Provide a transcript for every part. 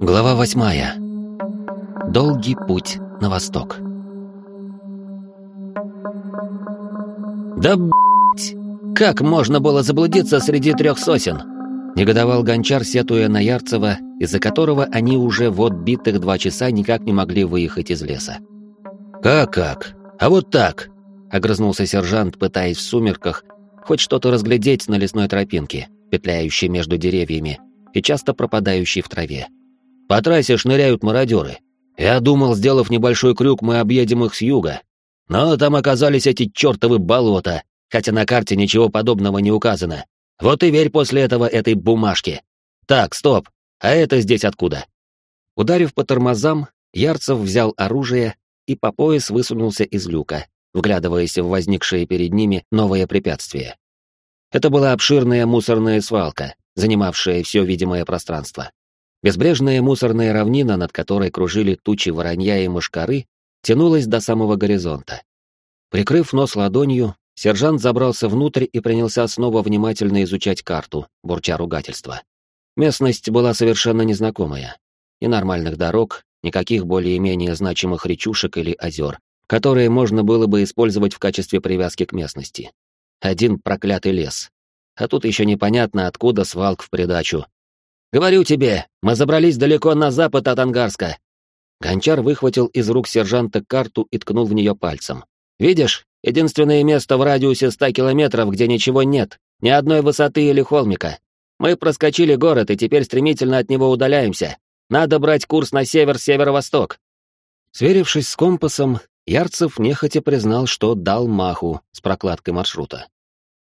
Глава восьмая. Долгий путь на восток. «Да б***ь! Как можно было заблудиться среди трех сосен?» Негодовал гончар, сетуя на Ярцева, из-за которого они уже вот битых два часа никак не могли выехать из леса. «Как-как? А вот так!» — огрызнулся сержант, пытаясь в сумерках хоть что-то разглядеть на лесной тропинке, петляющей между деревьями и часто пропадающей в траве. «По трассе шныряют мародеры. Я думал, сделав небольшой крюк, мы объедем их с юга. Но там оказались эти чертовы болота, хотя на карте ничего подобного не указано. Вот и верь после этого этой бумажке. Так, стоп, а это здесь откуда?» Ударив по тормозам, Ярцев взял оружие и по пояс высунулся из люка, вглядываясь в возникшее перед ними новое препятствие. Это была обширная мусорная свалка, занимавшая все видимое пространство. Безбрежная мусорная равнина, над которой кружили тучи воронья и мушкары, тянулась до самого горизонта. Прикрыв нос ладонью, сержант забрался внутрь и принялся снова внимательно изучать карту, бурча ругательства. Местность была совершенно незнакомая. Ни нормальных дорог, никаких более-менее значимых речушек или озер, которые можно было бы использовать в качестве привязки к местности. Один проклятый лес. А тут еще непонятно, откуда свалк в придачу. «Говорю тебе, мы забрались далеко на запад от Ангарска». Гончар выхватил из рук сержанта карту и ткнул в нее пальцем. «Видишь, единственное место в радиусе ста километров, где ничего нет, ни одной высоты или холмика. Мы проскочили город и теперь стремительно от него удаляемся. Надо брать курс на север-северо-восток». Сверившись с компасом, Ярцев нехотя признал, что дал маху с прокладкой маршрута.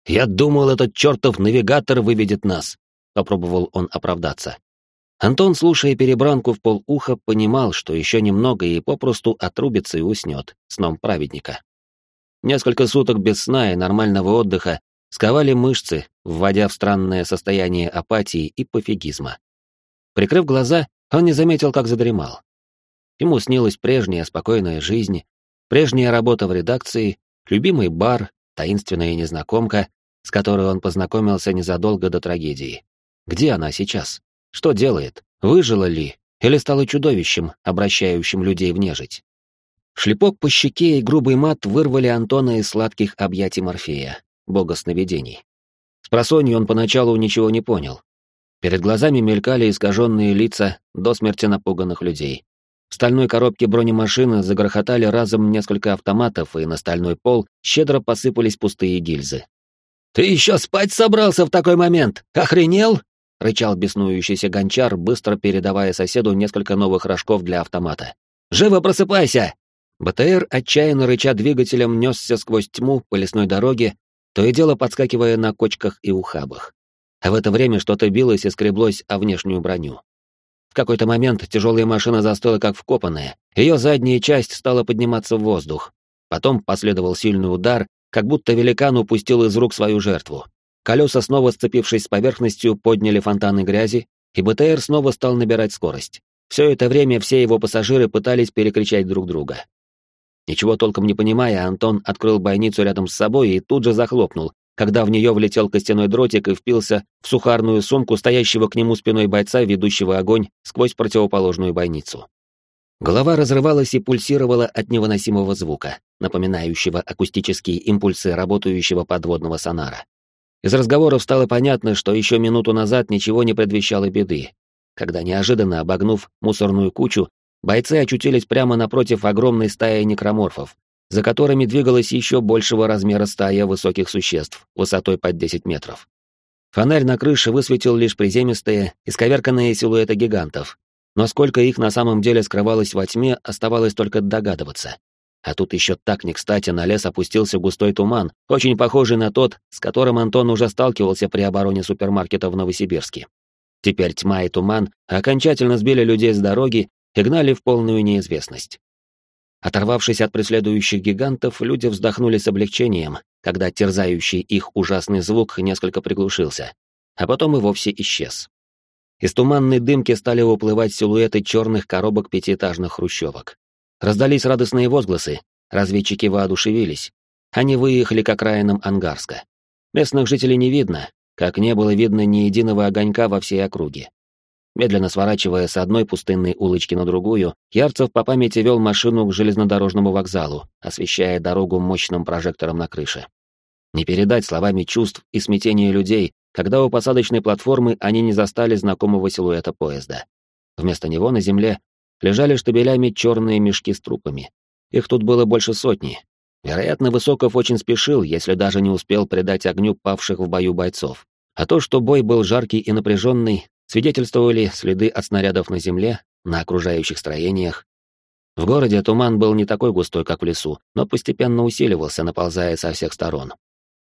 «Я думал, этот чертов навигатор выведет нас», — попробовал он оправдаться. Антон, слушая перебранку в полуха, понимал, что еще немного и попросту отрубится и уснет сном праведника. Несколько суток без сна и нормального отдыха сковали мышцы, вводя в странное состояние апатии и пофигизма. Прикрыв глаза, он не заметил, как задремал. Ему снилась прежняя спокойная жизнь, Прежняя работа в редакции, любимый бар, таинственная незнакомка, с которой он познакомился незадолго до трагедии. Где она сейчас? Что делает? Выжила ли? Или стала чудовищем, обращающим людей в нежить? Шлепок по щеке и грубый мат вырвали Антона из сладких объятий Морфея, бога сновидений. С просонью он поначалу ничего не понял. Перед глазами мелькали искаженные лица до смерти напуганных людей. В стальной коробке бронемашины загрохотали разом несколько автоматов, и на стальной пол щедро посыпались пустые гильзы. «Ты еще спать собрался в такой момент? Охренел?» — рычал беснующийся гончар, быстро передавая соседу несколько новых рожков для автомата. «Живо просыпайся!» БТР, отчаянно рыча двигателем, несся сквозь тьму по лесной дороге, то и дело подскакивая на кочках и ухабах. А в это время что-то билось и скреблось о внешнюю броню. В какой-то момент тяжелая машина застыла как вкопанная, ее задняя часть стала подниматься в воздух. Потом последовал сильный удар, как будто великан упустил из рук свою жертву. Колеса, снова сцепившись с поверхностью, подняли фонтаны грязи, и БТР снова стал набирать скорость. Все это время все его пассажиры пытались перекричать друг друга. Ничего толком не понимая, Антон открыл бойницу рядом с собой и тут же захлопнул, когда в нее влетел костяной дротик и впился в сухарную сумку стоящего к нему спиной бойца, ведущего огонь сквозь противоположную бойницу. Голова разрывалась и пульсировала от невыносимого звука, напоминающего акустические импульсы работающего подводного сонара. Из разговоров стало понятно, что еще минуту назад ничего не предвещало беды, когда неожиданно обогнув мусорную кучу, бойцы очутились прямо напротив огромной стаи некроморфов, за которыми двигалась еще большего размера стая высоких существ, высотой под 10 метров. Фонарь на крыше высветил лишь приземистые, исковерканные силуэты гигантов, но сколько их на самом деле скрывалось во тьме, оставалось только догадываться. А тут еще так не кстати на лес опустился густой туман, очень похожий на тот, с которым Антон уже сталкивался при обороне супермаркета в Новосибирске. Теперь тьма и туман окончательно сбили людей с дороги и гнали в полную неизвестность. Оторвавшись от преследующих гигантов, люди вздохнули с облегчением, когда терзающий их ужасный звук несколько приглушился, а потом и вовсе исчез. Из туманной дымки стали уплывать силуэты черных коробок пятиэтажных хрущевок. Раздались радостные возгласы, разведчики воодушевились. Они выехали к окраинам Ангарска. Местных жителей не видно, как не было видно ни единого огонька во всей округе. Медленно сворачивая с одной пустынной улочки на другую, Ярцев по памяти вел машину к железнодорожному вокзалу, освещая дорогу мощным прожектором на крыше. Не передать словами чувств и смятения людей, когда у посадочной платформы они не застали знакомого силуэта поезда. Вместо него на земле лежали штабелями черные мешки с трупами. Их тут было больше сотни. Вероятно, Высоков очень спешил, если даже не успел придать огню павших в бою бойцов. А то, что бой был жаркий и напряженный, свидетельствовали следы от снарядов на земле, на окружающих строениях. В городе туман был не такой густой, как в лесу, но постепенно усиливался, наползая со всех сторон.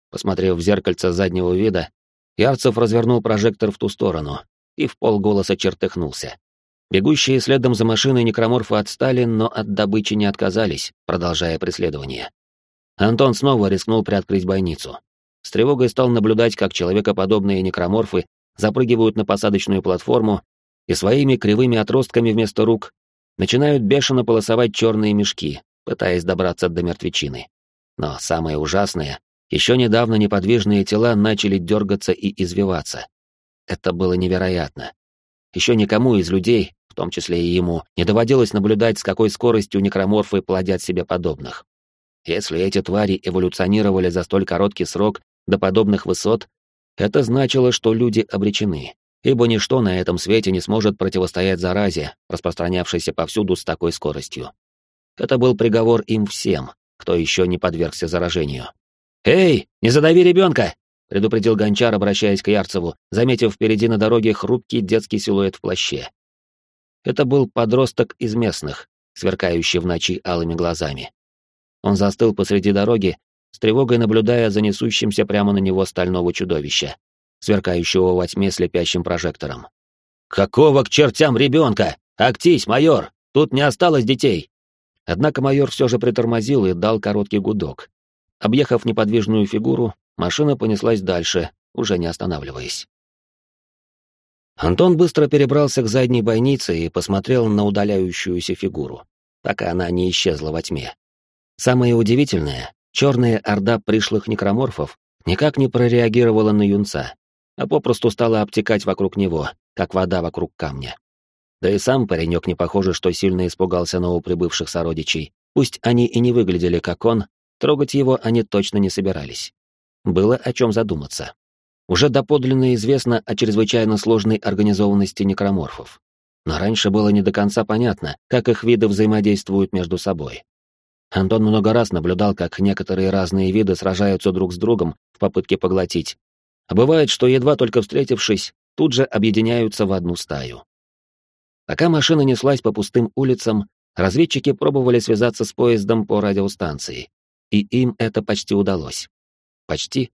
Посмотрев в зеркальце заднего вида, Ярцев развернул прожектор в ту сторону и в полголоса чертыхнулся. Бегущие следом за машиной некроморфы отстали, но от добычи не отказались, продолжая преследование. Антон снова рискнул приоткрыть бойницу. С тревогой стал наблюдать, как человекоподобные некроморфы запрыгивают на посадочную платформу и своими кривыми отростками вместо рук начинают бешено полосовать черные мешки, пытаясь добраться до мертвечины. Но самое ужасное, еще недавно неподвижные тела начали дергаться и извиваться. Это было невероятно. Еще никому из людей, в том числе и ему, не доводилось наблюдать, с какой скоростью некроморфы плодят себе подобных. Если эти твари эволюционировали за столь короткий срок до подобных высот, это значило, что люди обречены, ибо ничто на этом свете не сможет противостоять заразе, распространявшейся повсюду с такой скоростью. Это был приговор им всем, кто еще не подвергся заражению. «Эй, не задави ребенка!» — предупредил гончар, обращаясь к Ярцеву, заметив впереди на дороге хрупкий детский силуэт в плаще. Это был подросток из местных, сверкающий в ночи алыми глазами. Он застыл посреди дороги, с тревогой наблюдая за несущимся прямо на него стального чудовища, сверкающего во тьме слепящим прожектором. «Какого к чертям ребенка? Актись, майор! Тут не осталось детей!» Однако майор все же притормозил и дал короткий гудок. Объехав неподвижную фигуру, машина понеслась дальше, уже не останавливаясь. Антон быстро перебрался к задней бойнице и посмотрел на удаляющуюся фигуру, пока она не исчезла во тьме. Самое удивительное, черная орда пришлых некроморфов никак не прореагировала на юнца, а попросту стала обтекать вокруг него, как вода вокруг камня. Да и сам паренек не похоже, что сильно испугался новоприбывших сородичей. Пусть они и не выглядели как он, трогать его они точно не собирались. Было о чем задуматься. Уже доподлинно известно о чрезвычайно сложной организованности некроморфов. Но раньше было не до конца понятно, как их виды взаимодействуют между собой. Антон много раз наблюдал, как некоторые разные виды сражаются друг с другом в попытке поглотить. А бывает, что едва только встретившись, тут же объединяются в одну стаю. Пока машина неслась по пустым улицам, разведчики пробовали связаться с поездом по радиостанции. И им это почти удалось. Почти,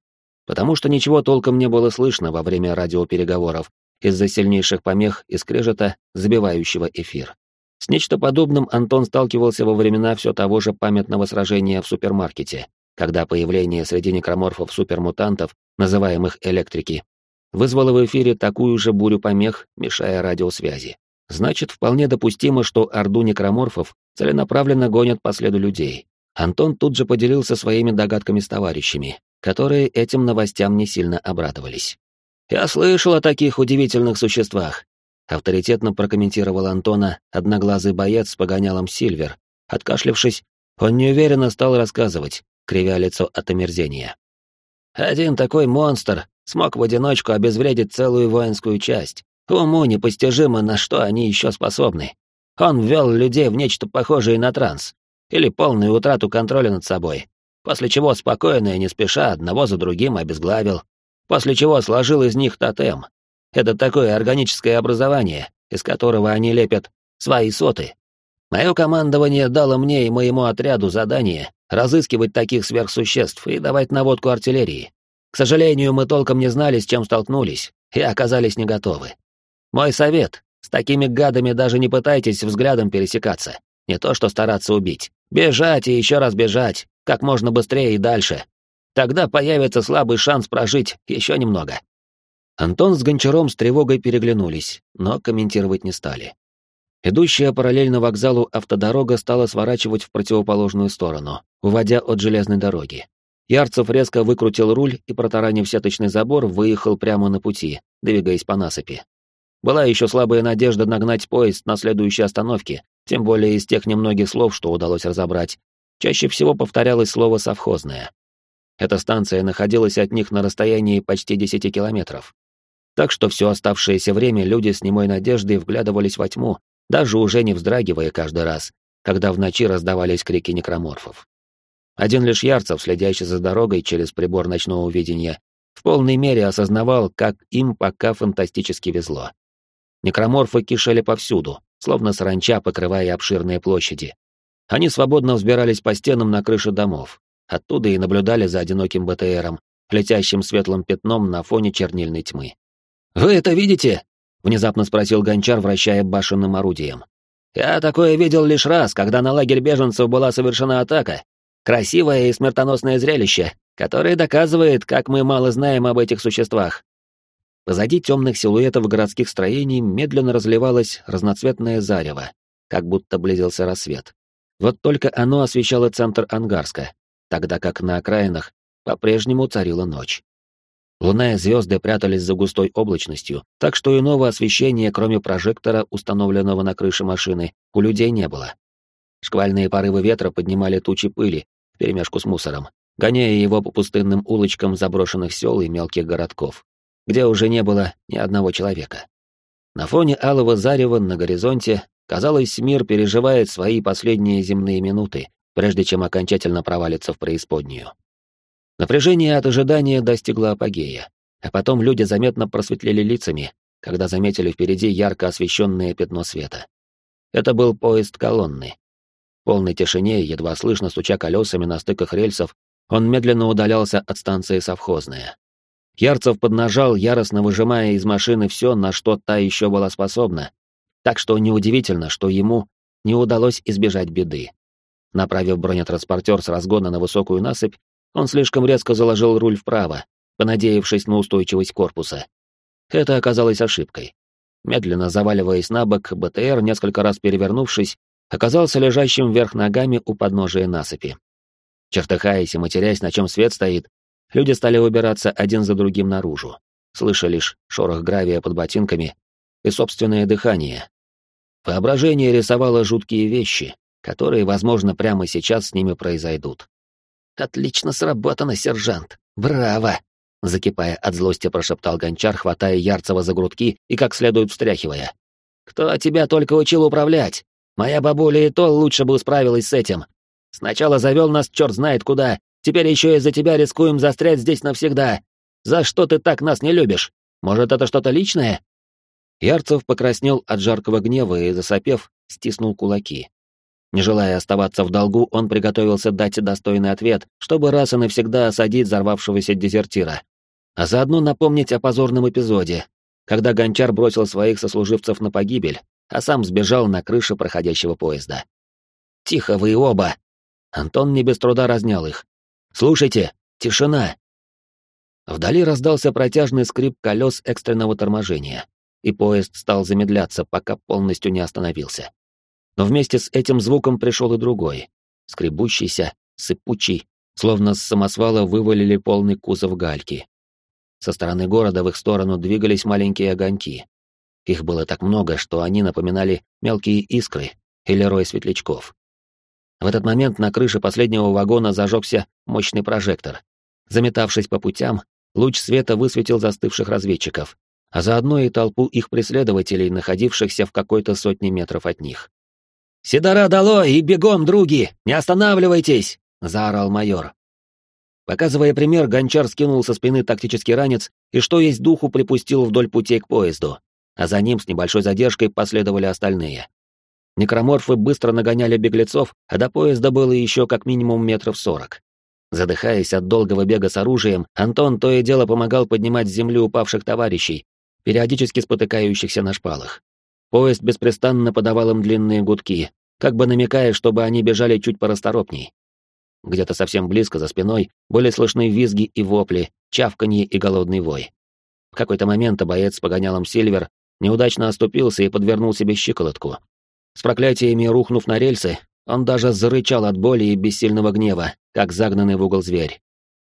потому что ничего толком не было слышно во время радиопереговоров из-за сильнейших помех и скрежета, забивающего эфир. С нечто подобным Антон сталкивался во времена все того же памятного сражения в супермаркете, когда появление среди некроморфов супермутантов, называемых электрики, вызвало в эфире такую же бурю помех, мешая радиосвязи. Значит, вполне допустимо, что орду некроморфов целенаправленно гонят по следу людей. Антон тут же поделился своими догадками с товарищами, которые этим новостям не сильно обрадовались. «Я слышал о таких удивительных существах», — авторитетно прокомментировал Антона одноглазый боец с погонялом Сильвер. Откашлившись, он неуверенно стал рассказывать, кривя лицо от омерзения. «Один такой монстр смог в одиночку обезвредить целую воинскую часть. Уму непостижимо, на что они еще способны. Он ввел людей в нечто похожее на транс, или полную утрату контроля над собой, после чего спокойно и не спеша одного за другим обезглавил, после чего сложил из них тотем. Это такое органическое образование, из которого они лепят свои соты. Мое командование дало мне и моему отряду задание разыскивать таких сверхсуществ и давать наводку артиллерии. К сожалению, мы толком не знали, с чем столкнулись, и оказались не готовы. Мой совет — с такими гадами даже не пытайтесь взглядом пересекаться, не то что стараться убить. Бежать и еще раз бежать, как можно быстрее и дальше. Тогда появится слабый шанс прожить еще немного. Антон с Гончаром с тревогой переглянулись, но комментировать не стали. Идущая параллельно вокзалу автодорога стала сворачивать в противоположную сторону, уводя от железной дороги. Ярцев резко выкрутил руль и, протаранив сеточный забор, выехал прямо на пути, двигаясь по насыпи. Была еще слабая надежда нагнать поезд на следующей остановке, тем более из тех немногих слов, что удалось разобрать. Чаще всего повторялось слово «совхозное». Эта станция находилась от них на расстоянии почти 10 километров. Так что все оставшееся время люди с немой надеждой вглядывались во тьму, даже уже не вздрагивая каждый раз, когда в ночи раздавались крики некроморфов. Один лишь Ярцев, следящий за дорогой через прибор ночного видения, в полной мере осознавал, как им пока фантастически везло. Некроморфы кишели повсюду, словно саранча, покрывая обширные площади. Они свободно взбирались по стенам на крыши домов, оттуда и наблюдали за одиноким БТРом, летящим светлым пятном на фоне чернильной тьмы. «Вы это видите?» — внезапно спросил гончар, вращая башенным орудием. «Я такое видел лишь раз, когда на лагерь беженцев была совершена атака. Красивое и смертоносное зрелище, которое доказывает, как мы мало знаем об этих существах. Позади темных силуэтов городских строений медленно разливалось разноцветное зарево, как будто близился рассвет. Вот только оно освещало центр Ангарска, тогда как на окраинах по-прежнему царила ночь. Луна и звезды прятались за густой облачностью, так что иного освещения, кроме прожектора, установленного на крыше машины, у людей не было. Шквальные порывы ветра поднимали тучи пыли, вперемешку с мусором, гоняя его по пустынным улочкам заброшенных сел и мелких городков где уже не было ни одного человека. На фоне алого зарева на горизонте, казалось, мир переживает свои последние земные минуты, прежде чем окончательно провалиться в преисподнюю. Напряжение от ожидания достигло апогея, а потом люди заметно просветлели лицами, когда заметили впереди ярко освещенное пятно света. Это был поезд колонны. В полной тишине, едва слышно стуча колесами на стыках рельсов, он медленно удалялся от станции совхозная. Ярцев поднажал, яростно выжимая из машины все, на что та еще была способна, так что неудивительно, что ему не удалось избежать беды. Направив бронетранспортер с разгона на высокую насыпь, он слишком резко заложил руль вправо, понадеявшись на устойчивость корпуса. Это оказалось ошибкой. Медленно заваливаясь на бок, БТР, несколько раз перевернувшись, оказался лежащим вверх ногами у подножия насыпи. Чертыхаясь и матерясь, на чем свет стоит, Люди стали выбираться один за другим наружу, слыша лишь шорох гравия под ботинками и собственное дыхание. Воображение рисовало жуткие вещи, которые, возможно, прямо сейчас с ними произойдут. «Отлично сработано, сержант! Браво!» Закипая от злости, прошептал гончар, хватая Ярцева за грудки и как следует встряхивая. «Кто тебя только учил управлять? Моя бабуля и то лучше бы справилась с этим. Сначала завел нас черт знает куда, Теперь еще из-за тебя рискуем застрять здесь навсегда. За что ты так нас не любишь? Может, это что-то личное?» Ярцев покраснел от жаркого гнева и, засопев, стиснул кулаки. Не желая оставаться в долгу, он приготовился дать достойный ответ, чтобы раз и навсегда осадить взорвавшегося дезертира. А заодно напомнить о позорном эпизоде, когда Гончар бросил своих сослуживцев на погибель, а сам сбежал на крыше проходящего поезда. «Тихо вы оба!» Антон не без труда разнял их. Слушайте, тишина!» Вдали раздался протяжный скрип колес экстренного торможения, и поезд стал замедляться, пока полностью не остановился. Но вместе с этим звуком пришел и другой, скребущийся, сыпучий, словно с самосвала вывалили полный кузов гальки. Со стороны города в их сторону двигались маленькие огоньки. Их было так много, что они напоминали мелкие искры или рой светлячков. В этот момент на крыше последнего вагона зажегся мощный прожектор. Заметавшись по путям, луч света высветил застывших разведчиков, а заодно и толпу их преследователей, находившихся в какой-то сотне метров от них. «Сидора долой и бегом, други! Не останавливайтесь!» — заорал майор. Показывая пример, гончар скинул со спины тактический ранец и что есть духу припустил вдоль путей к поезду, а за ним с небольшой задержкой последовали остальные. Некроморфы быстро нагоняли беглецов, а до поезда было еще как минимум метров сорок. Задыхаясь от долгого бега с оружием, Антон то и дело помогал поднимать с земли упавших товарищей, периодически спотыкающихся на шпалах. Поезд беспрестанно подавал им длинные гудки, как бы намекая, чтобы они бежали чуть порасторопней. Где-то совсем близко за спиной были слышны визги и вопли, чавканье и голодный вой. В какой-то момент боец с погонялом Сильвер неудачно оступился и подвернул себе щиколотку, с проклятиями рухнув на рельсы, он даже зарычал от боли и бессильного гнева, как загнанный в угол зверь.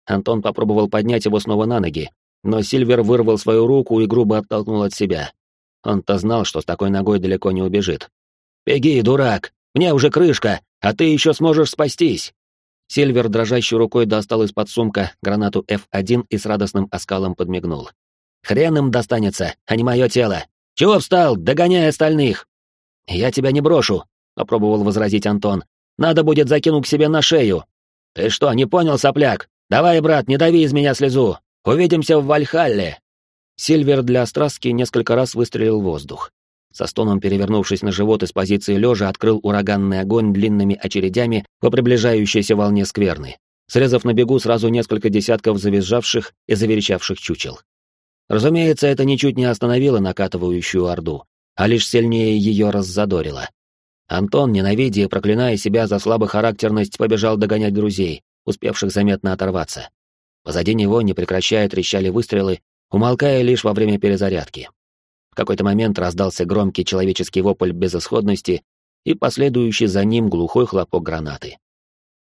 Антон попробовал поднять его снова на ноги, но Сильвер вырвал свою руку и грубо оттолкнул от себя. Он-то знал, что с такой ногой далеко не убежит. «Беги, дурак! Мне уже крышка, а ты еще сможешь спастись!» Сильвер дрожащей рукой достал из-под сумка гранату F1 и с радостным оскалом подмигнул. «Хрен им достанется, а не мое тело! Чего встал? Догоняй остальных!» «Я тебя не брошу», — попробовал возразить Антон. «Надо будет закину к себе на шею». «Ты что, не понял, сопляк? Давай, брат, не дави из меня слезу. Увидимся в Вальхалле!» Сильвер для страстки несколько раз выстрелил в воздух. Со стоном перевернувшись на живот из позиции лежа, открыл ураганный огонь длинными очередями по приближающейся волне скверны, срезав на бегу сразу несколько десятков завизжавших и заверещавших чучел. Разумеется, это ничуть не остановило накатывающую орду, а лишь сильнее ее раззадорило. Антон, ненавидя и проклиная себя за слабохарактерность, побежал догонять друзей, успевших заметно оторваться. Позади него, не прекращая, трещали выстрелы, умолкая лишь во время перезарядки. В какой-то момент раздался громкий человеческий вопль безысходности и последующий за ним глухой хлопок гранаты.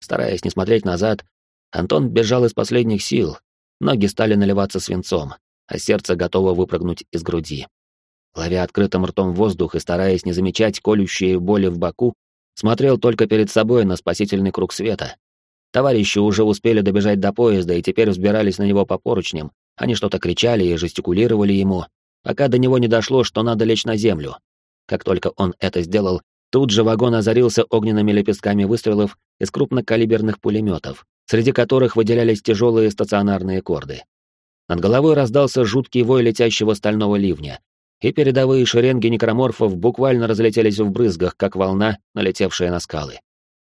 Стараясь не смотреть назад, Антон бежал из последних сил, ноги стали наливаться свинцом, а сердце готово выпрыгнуть из груди. Ловя открытым ртом воздух и стараясь не замечать колющие боли в боку, смотрел только перед собой на спасительный круг света. Товарищи уже успели добежать до поезда и теперь взбирались на него по поручням. Они что-то кричали и жестикулировали ему, пока до него не дошло, что надо лечь на землю. Как только он это сделал, тут же вагон озарился огненными лепестками выстрелов из крупнокалиберных пулеметов, среди которых выделялись тяжелые стационарные корды. Над головой раздался жуткий вой летящего стального ливня, и передовые шеренги некроморфов буквально разлетелись в брызгах, как волна, налетевшая на скалы.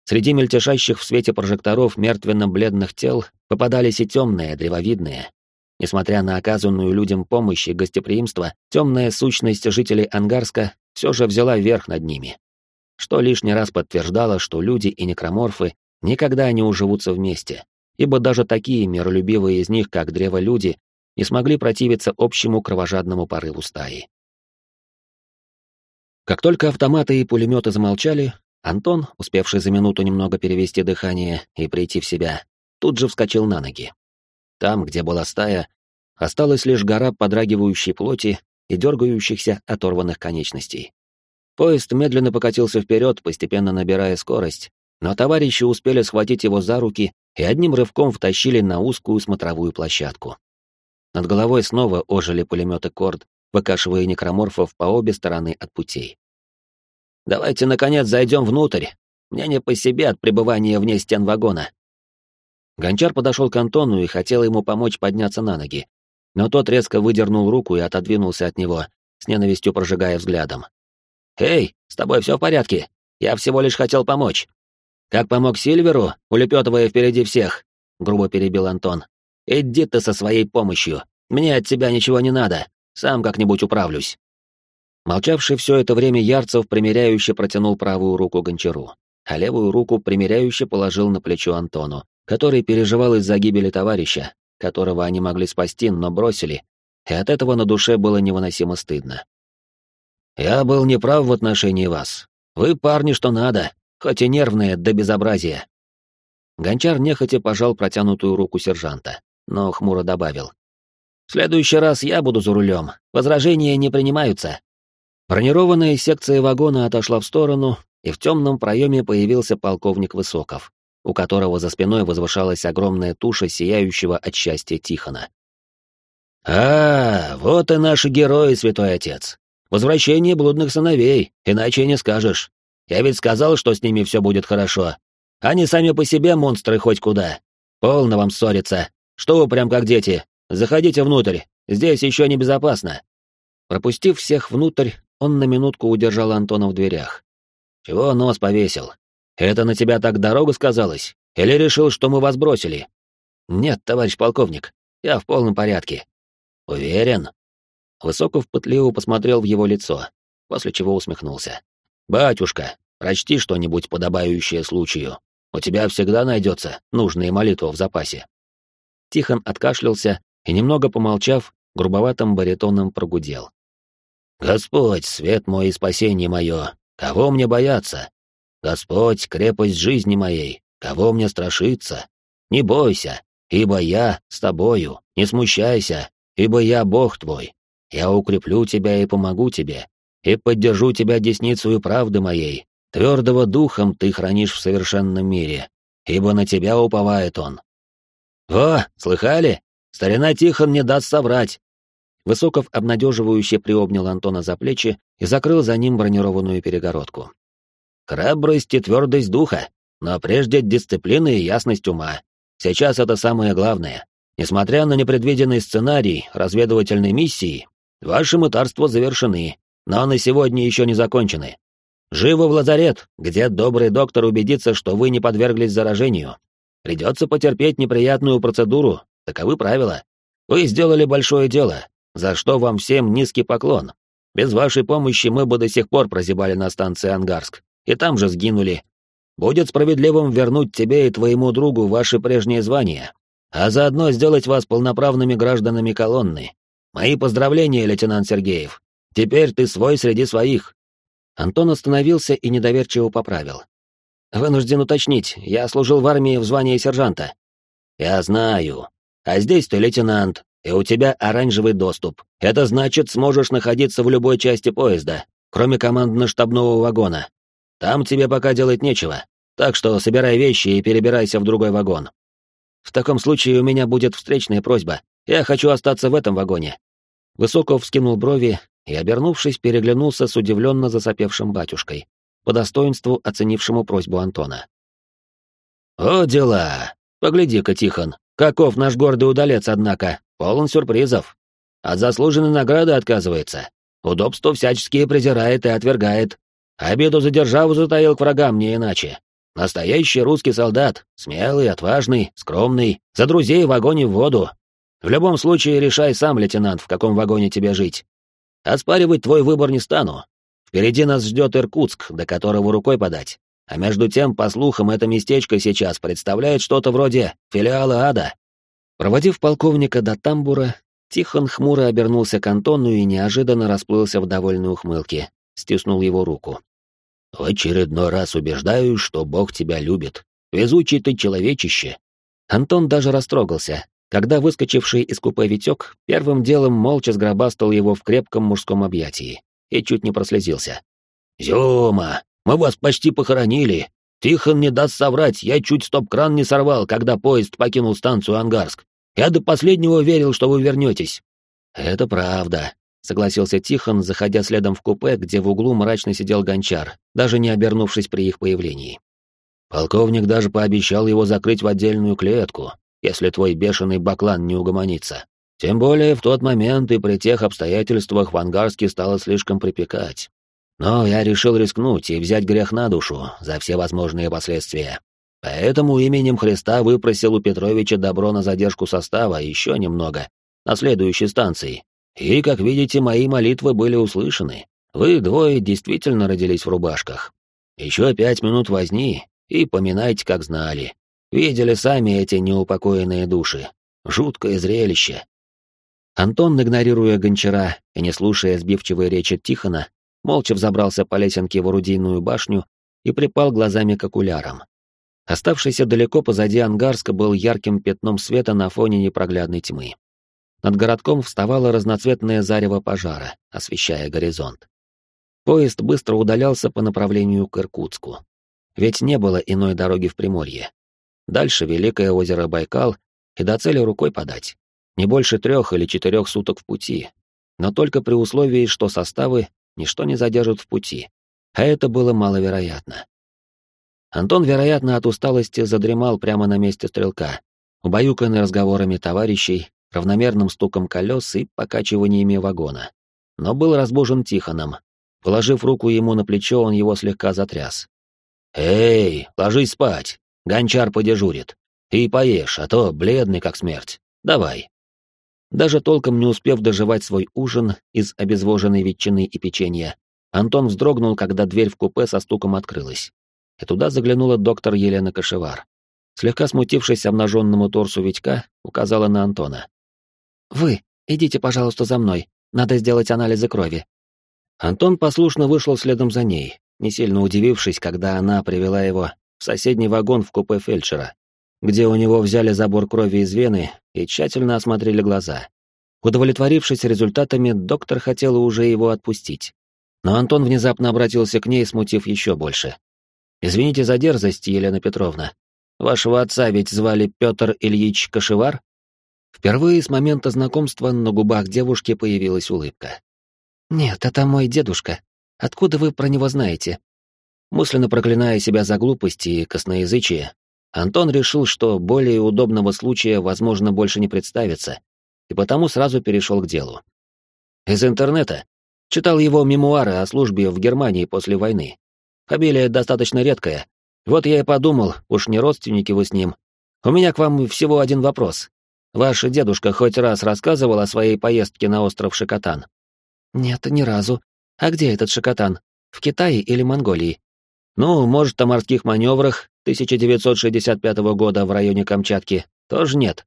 Среди мельтешащих в свете прожекторов мертвенно-бледных тел попадались и темные, древовидные. Несмотря на оказанную людям помощь и гостеприимство, темная сущность жителей Ангарска все же взяла верх над ними. Что лишний раз подтверждало, что люди и некроморфы никогда не уживутся вместе, ибо даже такие миролюбивые из них, как древолюди, не смогли противиться общему кровожадному порыву стаи. Как только автоматы и пулеметы замолчали, Антон, успевший за минуту немного перевести дыхание и прийти в себя, тут же вскочил на ноги. Там, где была стая, осталась лишь гора подрагивающей плоти и дергающихся оторванных конечностей. Поезд медленно покатился вперед, постепенно набирая скорость, но товарищи успели схватить его за руки и одним рывком втащили на узкую смотровую площадку. Над головой снова ожили пулеметы Корд, выкашивая некроморфов по обе стороны от путей. «Давайте, наконец, зайдем внутрь. Мне не по себе от пребывания вне стен вагона». Гончар подошел к Антону и хотел ему помочь подняться на ноги, но тот резко выдернул руку и отодвинулся от него, с ненавистью прожигая взглядом. «Эй, с тобой все в порядке? Я всего лишь хотел помочь». «Как помог Сильверу, улепетывая впереди всех?» — грубо перебил Антон. «Иди ты со своей помощью. Мне от тебя ничего не надо. Сам как-нибудь управлюсь. Молчавший все это время Ярцев примиряюще протянул правую руку Гончару, а левую руку примиряюще положил на плечо Антону, который переживал из-за гибели товарища, которого они могли спасти, но бросили, и от этого на душе было невыносимо стыдно. «Я был неправ в отношении вас. Вы парни что надо, хоть и нервные до безобразия». Гончар нехотя пожал протянутую руку сержанта, но хмуро добавил. В следующий раз я буду за рулем. Возражения не принимаются. Бронированная секция вагона отошла в сторону, и в темном проеме появился полковник Высоков, у которого за спиной возвышалась огромная туша сияющего от счастья Тихона. «А, вот и наши герои, святой отец. Возвращение блудных сыновей, иначе не скажешь. Я ведь сказал, что с ними все будет хорошо. Они сами по себе монстры хоть куда. Полно вам ссориться. Что вы прям как дети, Заходите внутрь, здесь еще небезопасно. Пропустив всех внутрь, он на минутку удержал Антона в дверях. Чего нос повесил? Это на тебя так дорога сказалась? Или решил, что мы вас бросили? Нет, товарищ полковник, я в полном порядке. Уверен? Высоков пытливо посмотрел в его лицо, после чего усмехнулся. «Батюшка, прочти что-нибудь подобающее случаю. У тебя всегда найдется нужная молитва в запасе». Тихон откашлялся и, немного помолчав, грубоватым баритоном прогудел. «Господь, свет мой и спасение мое, кого мне бояться? Господь, крепость жизни моей, кого мне страшиться? Не бойся, Ибо я с тобою, не смущайся, ибо я Бог твой. Я укреплю тебя и помогу тебе, и поддержу тебя десницу и правды моей. Твердого духом ты хранишь в совершенном мире, ибо на тебя уповает он. О, слыхали? Старина Тихон не даст соврать. Высоков обнадеживающе приобнял Антона за плечи и закрыл за ним бронированную перегородку. Храбрость и твердость духа, но прежде дисциплина и ясность ума. Сейчас это самое главное. Несмотря на непредвиденный сценарий разведывательной миссии, ваши мытарства завершены, но на сегодня еще не закончены. Живо в лазарет, где добрый доктор убедится, что вы не подверглись заражению. Придется потерпеть неприятную процедуру, таковы правила. Вы сделали большое дело, за что вам всем низкий поклон. Без вашей помощи мы бы до сих пор прозябали на станции Ангарск, и там же сгинули. Будет справедливым вернуть тебе и твоему другу ваши прежние звания, а заодно сделать вас полноправными гражданами колонны. Мои поздравления, лейтенант Сергеев. Теперь ты свой среди своих. Антон остановился и недоверчиво поправил. Вынужден уточнить, я служил в армии в звании сержанта. Я знаю. А здесь ты лейтенант, и у тебя оранжевый доступ. Это значит, сможешь находиться в любой части поезда, кроме командно-штабного вагона. Там тебе пока делать нечего, так что собирай вещи и перебирайся в другой вагон. В таком случае у меня будет встречная просьба. Я хочу остаться в этом вагоне». Высоков вскинул брови и, обернувшись, переглянулся с удивленно засопевшим батюшкой, по достоинству оценившему просьбу Антона. «О, дела! Погляди-ка, Тихон, каков наш гордый удалец, однако, полон сюрпризов. От заслуженной награды отказывается, удобство всяческие презирает и отвергает, обиду за державу затаил к врагам не иначе. Настоящий русский солдат, смелый, отважный, скромный, за друзей в огонь в воду. В любом случае решай сам, лейтенант, в каком вагоне тебе жить. Оспаривать твой выбор не стану. Впереди нас ждет Иркутск, до которого рукой подать. А между тем, по слухам, это местечко сейчас представляет что-то вроде филиала ада. Проводив полковника до тамбура, Тихон хмуро обернулся к Антону и неожиданно расплылся в довольной ухмылке, стиснул его руку. В очередной раз убеждаюсь, что Бог тебя любит. Везучий ты человечище. Антон даже растрогался, когда выскочивший из купе Витек первым делом молча сгробастал его в крепком мужском объятии и чуть не прослезился. «Зёма, мы вас почти похоронили. Тихон не даст соврать, я чуть стоп-кран не сорвал, когда поезд покинул станцию Ангарск. Я до последнего верил, что вы вернетесь». «Это правда», согласился Тихон, заходя следом в купе, где в углу мрачно сидел гончар, даже не обернувшись при их появлении. Полковник даже пообещал его закрыть в отдельную клетку, если твой бешеный баклан не угомонится. Тем более в тот момент и при тех обстоятельствах в Ангарске стало слишком припекать. Но я решил рискнуть и взять грех на душу за все возможные последствия. Поэтому именем Христа выпросил у Петровича добро на задержку состава еще немного, на следующей станции, и, как видите, мои молитвы были услышаны. Вы двое действительно родились в рубашках. Еще пять минут возни, и поминайте, как знали. Видели сами эти неупокоенные души. Жуткое зрелище. Антон, игнорируя гончара и не слушая сбивчивой речи Тихона, молча взобрался по лесенке в орудийную башню и припал глазами к окулярам. Оставшийся далеко позади Ангарска был ярким пятном света на фоне непроглядной тьмы. Над городком вставало разноцветное зарево пожара, освещая горизонт. Поезд быстро удалялся по направлению к Иркутску. Ведь не было иной дороги в Приморье. Дальше Великое озеро Байкал, и до цели рукой подать. Не больше трех или четырех суток в пути. Но только при условии, что составы ничто не задержат в пути. А это было маловероятно. Антон, вероятно, от усталости задремал прямо на месте стрелка, убаюканный разговорами товарищей равномерным стуком колес и покачиваниями вагона. Но был разбужен Тихоном. Положив руку ему на плечо, он его слегка затряс. «Эй, ложись спать, гончар подежурит. И поешь, а то бледный как смерть. Давай». Даже толком не успев доживать свой ужин из обезвоженной ветчины и печенья, Антон вздрогнул, когда дверь в купе со стуком открылась. И туда заглянула доктор Елена Кашевар. Слегка смутившись обнаженному торсу Витька, указала на Антона. «Вы, идите, пожалуйста, за мной. Надо сделать анализы крови». Антон послушно вышел следом за ней, не сильно удивившись, когда она привела его в соседний вагон в купе фельдшера. где у него взяли забор крови из вены и тщательно осмотрели глаза. Удовлетворившись результатами, доктор хотел уже его отпустить. Но Антон внезапно обратился к ней, смутив еще больше. «Извините за дерзость, Елена Петровна. Вашего отца ведь звали Петр Ильич Кашевар?» Впервые с момента знакомства на губах девушки появилась улыбка. «Нет, это мой дедушка. Откуда вы про него знаете?» Мысленно проклиная себя за глупости и косноязычие, Антон решил, что более удобного случая, возможно, больше не представится, и потому сразу перешел к делу. Из интернета читал его мемуары о службе в Германии после войны. Фамилия достаточно редкая. Вот я и подумал, уж не родственники вы с ним. У меня к вам всего один вопрос. Ваш дедушка хоть раз рассказывал о своей поездке на остров Шикотан? Нет, ни разу. А где этот Шикотан? В Китае или Монголии? Ну, может, о морских маневрах 1965 года в районе Камчатки тоже нет.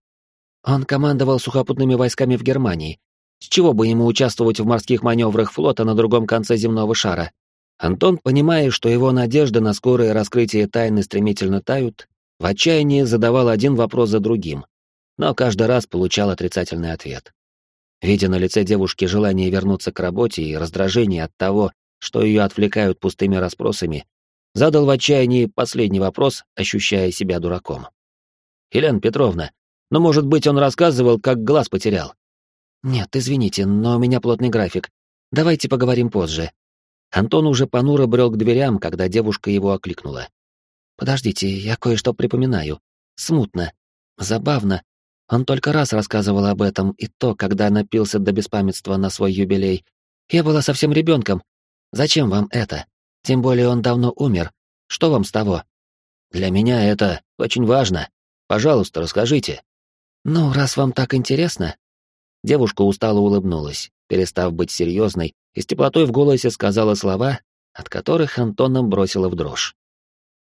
Он командовал сухопутными войсками в Германии. С чего бы ему участвовать в морских маневрах флота на другом конце земного шара? Антон, понимая, что его надежды на скорое раскрытие тайны стремительно тают, в отчаянии задавал один вопрос за другим, но каждый раз получал отрицательный ответ. Видя на лице девушки желание вернуться к работе и раздражение от того, что ее отвлекают пустыми расспросами, Задал в отчаянии последний вопрос, ощущая себя дураком. «Елена Петровна, ну, может быть, он рассказывал, как глаз потерял?» «Нет, извините, но у меня плотный график. Давайте поговорим позже». Антон уже понуро брел к дверям, когда девушка его окликнула. «Подождите, я кое-что припоминаю. Смутно. Забавно. Он только раз рассказывал об этом, и то, когда напился до беспамятства на свой юбилей. Я была совсем ребенком. Зачем вам это?» Тем более он давно умер. Что вам с того? Для меня это очень важно. Пожалуйста, расскажите. Ну, раз вам так интересно. Девушка устало улыбнулась, перестав быть серьезной, и с теплотой в голосе сказала слова, от которых Антоном бросила в дрожь.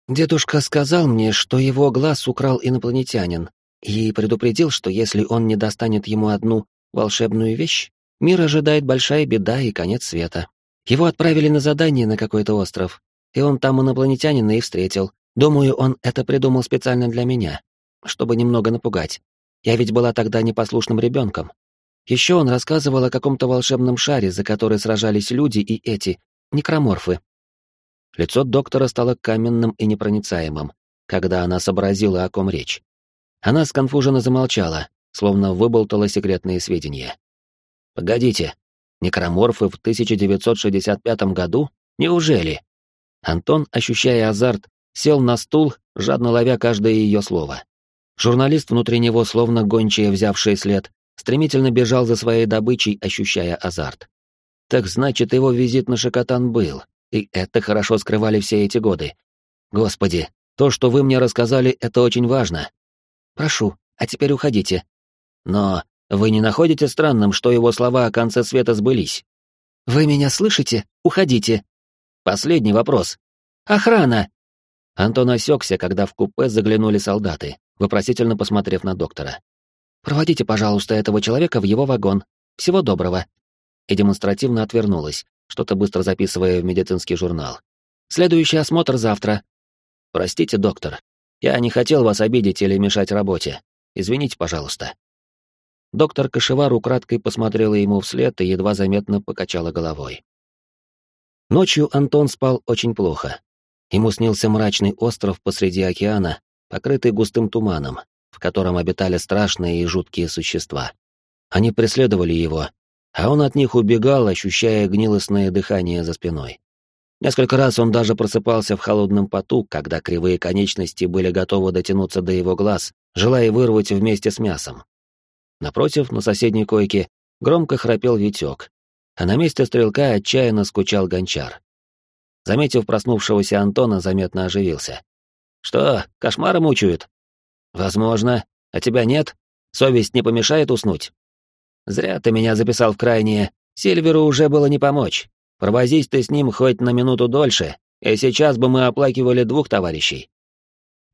Дедушка сказал мне, что его глаз украл инопланетянин, и предупредил, что если он не достанет ему одну волшебную вещь, мир ожидает большая беда и конец света. Его отправили на задание на какой-то остров, и он там инопланетянина и встретил. Думаю, он это придумал специально для меня, чтобы немного напугать. Я ведь была тогда непослушным ребенком. Еще он рассказывал о каком-то волшебном шаре, за который сражались люди и эти, некроморфы. Лицо доктора стало каменным и непроницаемым, когда она сообразила, о ком речь. Она сконфуженно замолчала, словно выболтала секретные сведения. «Погодите, Некроморфы в 1965 году? Неужели? Антон, ощущая азарт, сел на стул, жадно ловя каждое ее слово. Журналист внутри него, словно гончая, взявший след, стремительно бежал за своей добычей, ощущая азарт. Так значит, его визит на Шакотан был, и это хорошо скрывали все эти годы. Господи, то, что вы мне рассказали, это очень важно. Прошу, а теперь уходите. Но вы не находите странным, что его слова о конце света сбылись? Вы меня слышите? Уходите. Последний вопрос. Охрана! Антон осекся, когда в купе заглянули солдаты, вопросительно посмотрев на доктора. «Проводите, пожалуйста, этого человека в его вагон. Всего доброго». И демонстративно отвернулась, что-то быстро записывая в медицинский журнал. «Следующий осмотр завтра». «Простите, доктор. Я не хотел вас обидеть или мешать работе. Извините, пожалуйста». Доктор Кашевар украдкой посмотрела ему вслед и едва заметно покачала головой. Ночью Антон спал очень плохо. Ему снился мрачный остров посреди океана, покрытый густым туманом, в котором обитали страшные и жуткие существа. Они преследовали его, а он от них убегал, ощущая гнилостное дыхание за спиной. Несколько раз он даже просыпался в холодном поту, когда кривые конечности были готовы дотянуться до его глаз, желая вырвать вместе с мясом. Напротив, на соседней койке, громко храпел Витек, а на месте стрелка отчаянно скучал гончар. Заметив проснувшегося Антона, заметно оживился. «Что, кошмары мучают?» «Возможно. А тебя нет? Совесть не помешает уснуть?» «Зря ты меня записал в крайнее. Сильверу уже было не помочь. Провозись ты с ним хоть на минуту дольше, и сейчас бы мы оплакивали двух товарищей.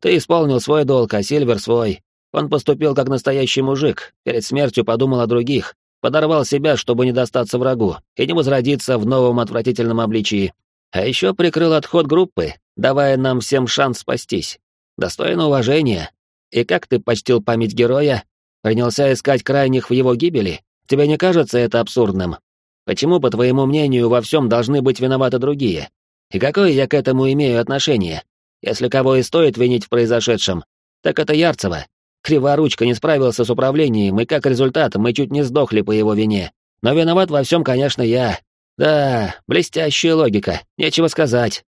Ты исполнил свой долг, а Сильвер свой. Он поступил как настоящий мужик, перед смертью подумал о других, подорвал себя, чтобы не достаться врагу и не возродиться в новом отвратительном обличии. А еще прикрыл отход группы, давая нам всем шанс спастись. Достойно уважения. И как ты почтил память героя? Принялся искать крайних в его гибели? Тебе не кажется это абсурдным? Почему, по твоему мнению, во всем должны быть виноваты другие? И какое я к этому имею отношение? Если кого и стоит винить в произошедшем, так это Ярцева. Криворучка не справился с управлением, и как результат мы чуть не сдохли по его вине. Но виноват во всем, конечно, я. Да, блестящая логика, нечего сказать.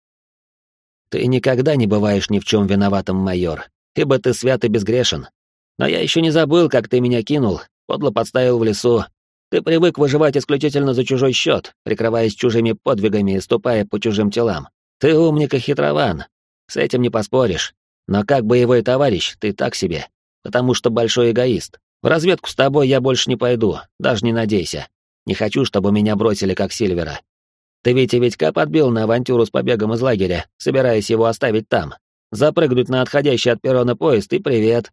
Ты никогда не бываешь ни в чем виноватым, майор, ибо ты свят и безгрешен. Но я еще не забыл, как ты меня кинул, подло подставил в лесу. Ты привык выживать исключительно за чужой счет, прикрываясь чужими подвигами и ступая по чужим телам. Ты умник и хитрован. С этим не поспоришь. Но как боевой товарищ, ты так себе. Потому что большой эгоист. В разведку с тобой я больше не пойду, даже не надейся. Не хочу, чтобы меня бросили как Сильвера. Ты ведь и Витька подбил на авантюру с побегом из лагеря, собираясь его оставить там. Запрыгнуть на отходящий от перрона поезд и привет.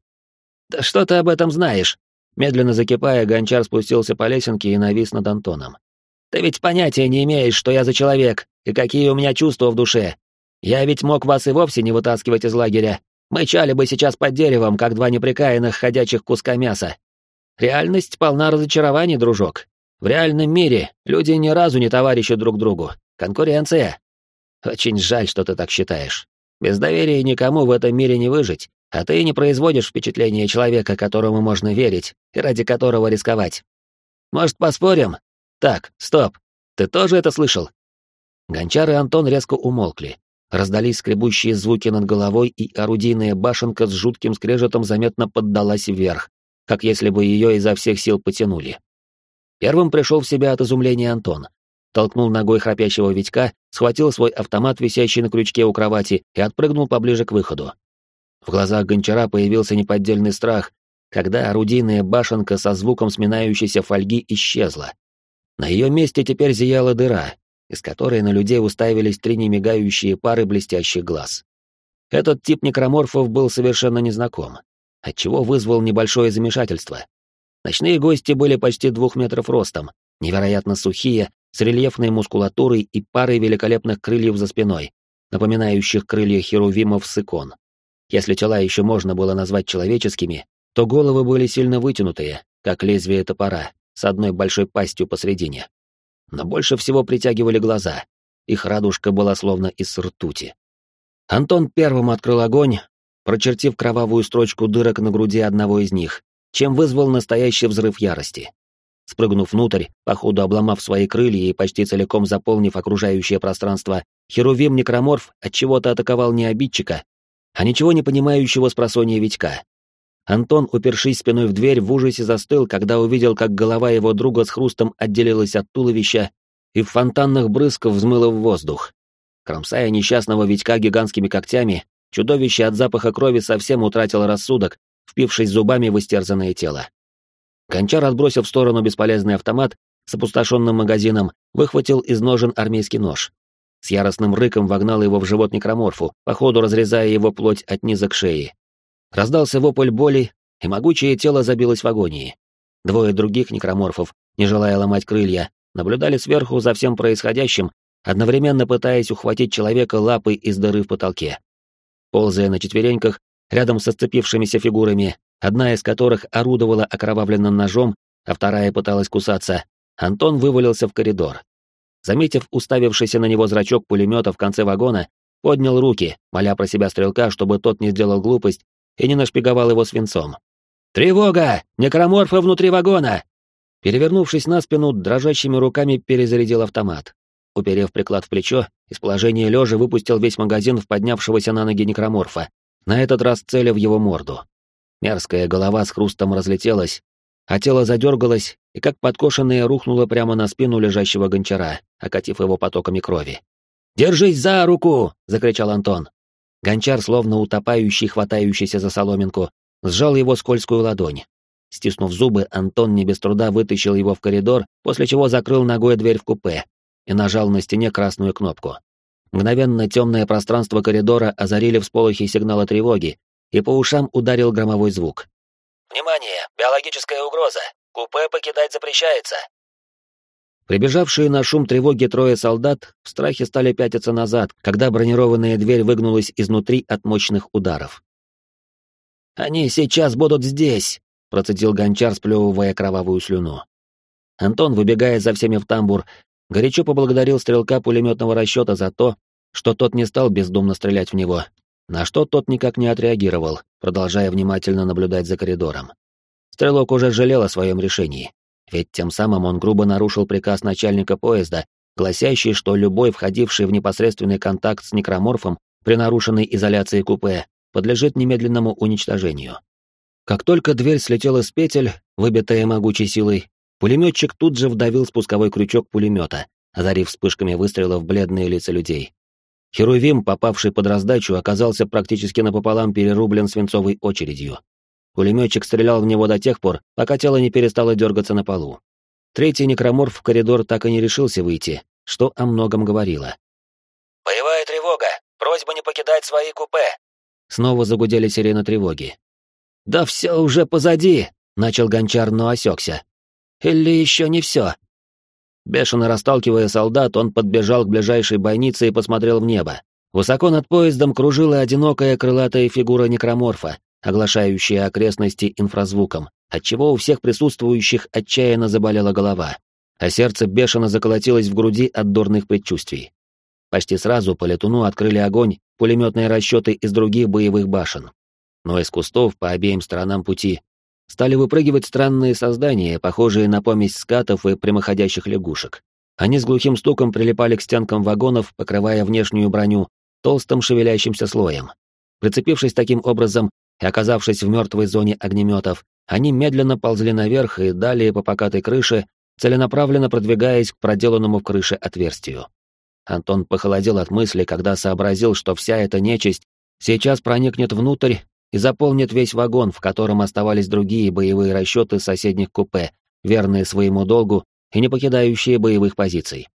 Да что ты об этом знаешь? Медленно закипая, гончар спустился по лесенке и навис над Антоном. Ты ведь понятия не имеешь, что я за человек и какие у меня чувства в душе. Я ведь мог вас и вовсе не вытаскивать из лагеря. Мы чали бы сейчас под деревом, как два неприкаянных ходячих куска мяса. Реальность полна разочарований, дружок. В реальном мире люди ни разу не товарищи друг другу. Конкуренция. Очень жаль, что ты так считаешь. Без доверия никому в этом мире не выжить, а ты не производишь впечатление человека, которому можно верить и ради которого рисковать. Может, поспорим? Так, стоп. Ты тоже это слышал? Гончар и Антон резко умолкли. Раздались скребущие звуки над головой, и орудийная башенка с жутким скрежетом заметно поддалась вверх, как если бы ее изо всех сил потянули. Первым пришел в себя от изумления Антон. Толкнул ногой храпящего Витька, схватил свой автомат, висящий на крючке у кровати, и отпрыгнул поближе к выходу. В глазах гончара появился неподдельный страх, когда орудийная башенка со звуком сминающейся фольги исчезла. На ее месте теперь зияла дыра, из которой на людей уставились три немигающие пары блестящих глаз. Этот тип некроморфов был совершенно незнаком, отчего вызвал небольшое замешательство. Ночные гости были почти двух метров ростом, невероятно сухие, с рельефной мускулатурой и парой великолепных крыльев за спиной, напоминающих крылья херувимов с икон. Если тела еще можно было назвать человеческими, то головы были сильно вытянутые, как лезвие топора, с одной большой пастью посредине. Но больше всего притягивали глаза. Их радужка была словно из ртути. Антон первым открыл огонь, прочертив кровавую строчку дырок на груди одного из них, чем вызвал настоящий взрыв ярости. Спрыгнув внутрь, походу обломав свои крылья и почти целиком заполнив окружающее пространство, Херувим-некроморф отчего-то атаковал не обидчика, а ничего не понимающего с просонья Витька. Антон, упершись спиной в дверь, в ужасе застыл, когда увидел, как голова его друга с хрустом отделилась от туловища и в фонтанных брызгов взмыла в воздух. Кромсая несчастного Витька гигантскими когтями, чудовище от запаха крови совсем утратило рассудок впившись зубами в истерзанное тело. Гончар, отбросив в сторону бесполезный автомат с опустошенным магазином, выхватил из ножен армейский нож. С яростным рыком вогнал его в живот некроморфу, по ходу разрезая его плоть от низа к шее. Раздался вопль боли, и могучее тело забилось в агонии. Двое других некроморфов, не желая ломать крылья, наблюдали сверху за всем происходящим, одновременно пытаясь ухватить человека лапой из дыры в потолке. Ползая на четвереньках, рядом со сцепившимися фигурами, одна из которых орудовала окровавленным ножом, а вторая пыталась кусаться, Антон вывалился в коридор. Заметив уставившийся на него зрачок пулемета в конце вагона, поднял руки, моля про себя стрелка, чтобы тот не сделал глупость и не нашпиговал его свинцом. «Тревога! Некроморфы внутри вагона!» Перевернувшись на спину, дрожащими руками перезарядил автомат. Уперев приклад в плечо, из положения лежа выпустил весь магазин в поднявшегося на ноги некроморфа, на этот раз целя в его морду. Мерзкая голова с хрустом разлетелась, а тело задергалось и как подкошенное рухнуло прямо на спину лежащего гончара, окатив его потоками крови. «Держись за руку!» — закричал Антон. Гончар, словно утопающий, хватающийся за соломинку, сжал его скользкую ладонь. Стиснув зубы, Антон не без труда вытащил его в коридор, после чего закрыл ногой дверь в купе и нажал на стене красную кнопку. Мгновенно темное пространство коридора озарили всполохи сигнала тревоги, и по ушам ударил громовой звук. «Внимание! Биологическая угроза! Купе покидать запрещается!» Прибежавшие на шум тревоги трое солдат в страхе стали пятиться назад, когда бронированная дверь выгнулась изнутри от мощных ударов. Они сейчас будут здесь!» — процедил гончар, сплевывая кровавую слюну. Антон, выбегая за всеми в тамбур, горячо поблагодарил стрелка пулеметного расчета за то, что тот не стал бездумно стрелять в него, на что тот никак не отреагировал, продолжая внимательно наблюдать за коридором. Стрелок уже жалел о своем решении, ведь тем самым он грубо нарушил приказ начальника поезда, гласящий, что любой, входивший в непосредственный контакт с некроморфом при нарушенной изоляции купе, подлежит немедленному уничтожению. Как только дверь слетела с петель, выбитая могучей силой, пулеметчик тут же вдавил спусковой крючок пулемета, озарив вспышками выстрелов бледные лица людей. Херувим, попавший под раздачу, оказался практически напополам перерублен свинцовой очередью. Пулеметчик стрелял в него до тех пор, пока тело не перестало дергаться на полу. Третий некроморф в коридор так и не решился выйти, что о многом говорило. «Боевая тревога! Просьба не покидать свои купе!» Снова загудели сирены тревоги. «Да все уже позади!» — начал гончар, но осекся. «Или еще не все?» Бешено расталкивая солдат, он подбежал к ближайшей бойнице и посмотрел в небо. Высоко над поездом кружила одинокая крылатая фигура некроморфа, оглашающая окрестности инфразвуком, отчего у всех присутствующих отчаянно заболела голова, а сердце бешено заколотилось в груди от дурных предчувствий. Почти сразу по летуну открыли огонь пулеметные расчеты из других боевых башен. Но из кустов по обеим сторонам пути стали выпрыгивать странные создания, похожие на помесь скатов и прямоходящих лягушек. Они с глухим стуком прилипали к стенкам вагонов, покрывая внешнюю броню толстым шевелящимся слоем. Прицепившись таким образом и оказавшись в мертвой зоне огнеметов, они медленно ползли наверх и далее по покатой крыше, целенаправленно продвигаясь к проделанному в крыше отверстию. Антон похолодел от мысли, когда сообразил, что вся эта нечисть сейчас проникнет внутрь и заполнит весь вагон, в котором оставались другие боевые расчеты соседних купе, верные своему долгу и не покидающие боевых позиций.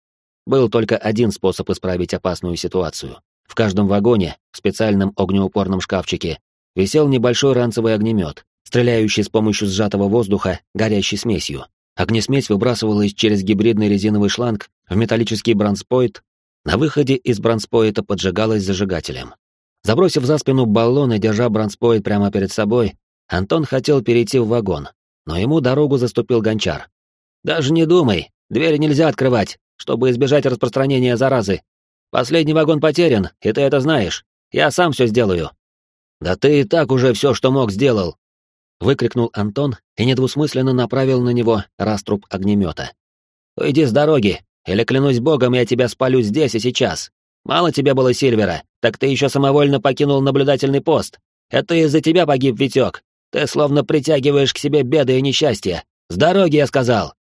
Был только один способ исправить опасную ситуацию. В каждом вагоне, в специальном огнеупорном шкафчике, висел небольшой ранцевый огнемет, стреляющий с помощью сжатого воздуха горящей смесью. Огнесмесь выбрасывалась через гибридный резиновый шланг в металлический бронспойт, на выходе из бронспойта поджигалась зажигателем. Забросив за спину баллон и держа бронспойт прямо перед собой, Антон хотел перейти в вагон, но ему дорогу заступил гончар. «Даже не думай, двери нельзя открывать, чтобы избежать распространения заразы. Последний вагон потерян, и ты это знаешь. Я сам все сделаю». «Да ты и так уже все, что мог, сделал!» Выкрикнул Антон и недвусмысленно направил на него раструб огнемета. «Уйди с дороги, или, клянусь богом, я тебя спалю здесь и сейчас. Мало тебе было Сильвера, так ты еще самовольно покинул наблюдательный пост. Это из-за тебя погиб Витек. Ты словно притягиваешь к себе беды и несчастья. С дороги, я сказал.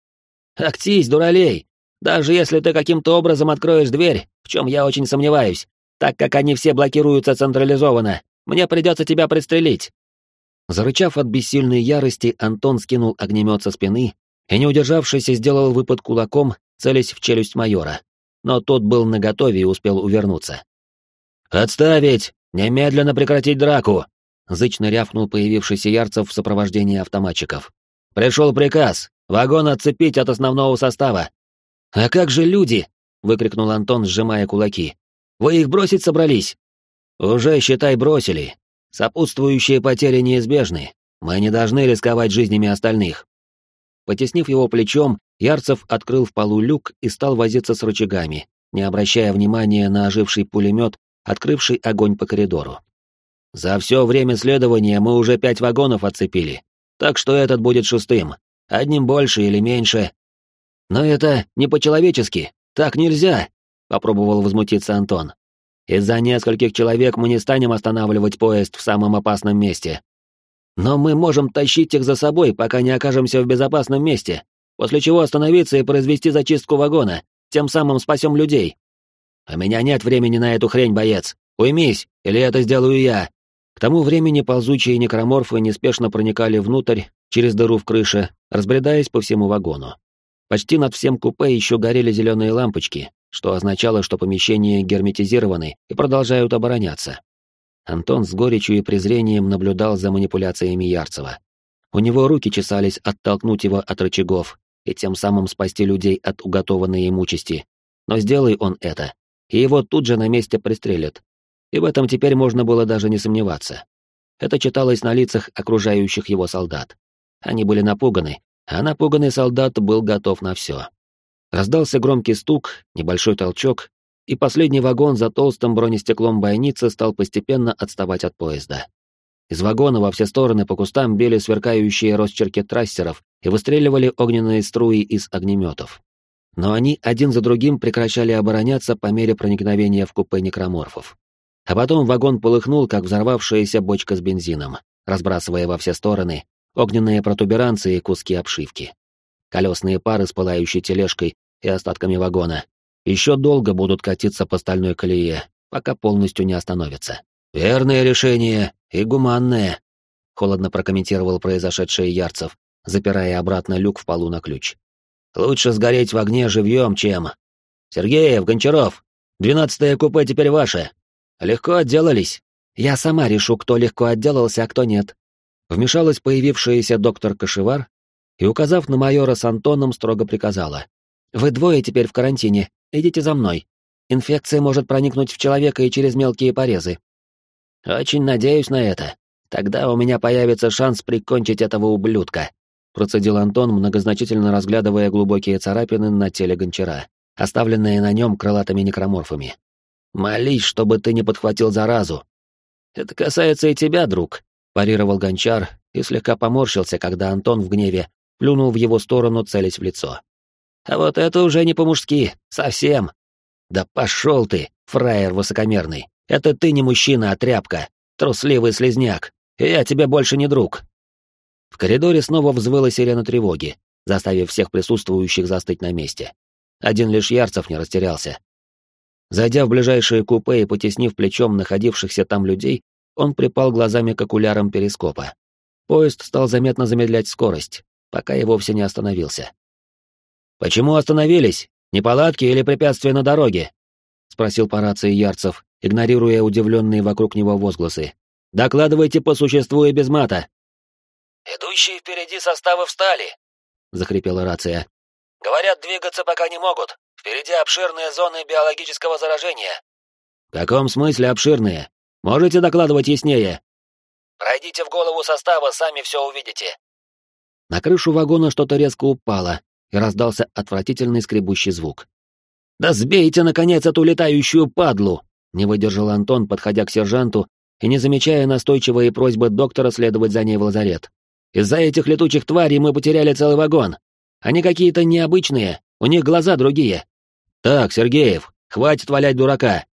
Актись, дуралей. Даже если ты каким-то образом откроешь дверь, в чем я очень сомневаюсь, так как они все блокируются централизованно, мне придется тебя пристрелить. Зарычав от бессильной ярости, Антон скинул огнемет со спины и, не удержавшись, сделал выпад кулаком, целясь в челюсть майора но тот был наготове и успел увернуться. «Отставить! Немедленно прекратить драку!» — зычно рявкнул появившийся Ярцев в сопровождении автоматчиков. «Пришел приказ! Вагон отцепить от основного состава!» «А как же люди?» — выкрикнул Антон, сжимая кулаки. «Вы их бросить собрались?» «Уже, считай, бросили. Сопутствующие потери неизбежны. Мы не должны рисковать жизнями остальных». Потеснив его плечом, Ярцев открыл в полу люк и стал возиться с рычагами, не обращая внимания на оживший пулемет, открывший огонь по коридору. «За все время следования мы уже пять вагонов отцепили, так что этот будет шестым, одним больше или меньше». «Но это не по-человечески, так нельзя», — попробовал возмутиться Антон. «Из-за нескольких человек мы не станем останавливать поезд в самом опасном месте. Но мы можем тащить их за собой, пока не окажемся в безопасном месте, после чего остановиться и произвести зачистку вагона, тем самым спасем людей. У меня нет времени на эту хрень, боец. Уймись, или это сделаю я. К тому времени ползучие некроморфы неспешно проникали внутрь, через дыру в крыше, разбредаясь по всему вагону. Почти над всем купе еще горели зеленые лампочки, что означало, что помещения герметизированы и продолжают обороняться. Антон с горечью и презрением наблюдал за манипуляциями Ярцева. У него руки чесались оттолкнуть его от рычагов, и тем самым спасти людей от уготованной ему участи. Но сделай он это, и его тут же на месте пристрелят. И в этом теперь можно было даже не сомневаться. Это читалось на лицах окружающих его солдат. Они были напуганы, а напуганный солдат был готов на все. Раздался громкий стук, небольшой толчок, и последний вагон за толстым бронестеклом бойницы стал постепенно отставать от поезда. Из вагона во все стороны по кустам били сверкающие росчерки трассеров и выстреливали огненные струи из огнеметов. Но они один за другим прекращали обороняться по мере проникновения в купе некроморфов. А потом вагон полыхнул, как взорвавшаяся бочка с бензином, разбрасывая во все стороны огненные протуберанцы и куски обшивки. Колесные пары с пылающей тележкой и остатками вагона еще долго будут катиться по стальной колее, пока полностью не остановятся. «Верное решение и гуманное», — холодно прокомментировал произошедшее Ярцев, запирая обратно люк в полу на ключ. «Лучше сгореть в огне живьем, чем...» «Сергеев, Гончаров, двенадцатое купе теперь ваше. Легко отделались. Я сама решу, кто легко отделался, а кто нет». Вмешалась появившаяся доктор Кашевар и, указав на майора с Антоном, строго приказала. «Вы двое теперь в карантине, идите за мной. Инфекция может проникнуть в человека и через мелкие порезы. Очень надеюсь на это. Тогда у меня появится шанс прикончить этого ублюдка», процедил Антон, многозначительно разглядывая глубокие царапины на теле гончара, оставленные на нем крылатыми некроморфами. «Молись, чтобы ты не подхватил заразу». «Это касается и тебя, друг», — парировал гончар и слегка поморщился, когда Антон в гневе плюнул в его сторону, целясь в лицо. А вот это уже не по-мужски, совсем. Да пошел ты, фраер высокомерный. Это ты не мужчина, а тряпка. Трусливый слезняк. Я тебе больше не друг. В коридоре снова взвыла сирена тревоги, заставив всех присутствующих застыть на месте. Один лишь Ярцев не растерялся. Зайдя в ближайшее купе и потеснив плечом находившихся там людей, он припал глазами к окулярам перископа. Поезд стал заметно замедлять скорость, пока и вовсе не остановился. «Почему остановились? Неполадки или препятствия на дороге?» — спросил по рации Ярцев, игнорируя удивленные вокруг него возгласы. «Докладывайте по существу и без мата». «Идущие впереди составы встали», — захрипела рация. «Говорят, двигаться пока не могут. Впереди обширные зоны биологического заражения». «В каком смысле обширные? Можете докладывать яснее?» «Пройдите в голову состава, сами все увидите». На крышу вагона что-то резко упало, и раздался отвратительный скребущий звук. «Да сбейте, наконец, эту летающую падлу!» — не выдержал Антон, подходя к сержанту и не замечая настойчивые просьбы доктора следовать за ней в лазарет. «Из-за этих летучих тварей мы потеряли целый вагон. Они какие-то необычные, у них глаза другие». «Так, Сергеев, хватит валять дурака!»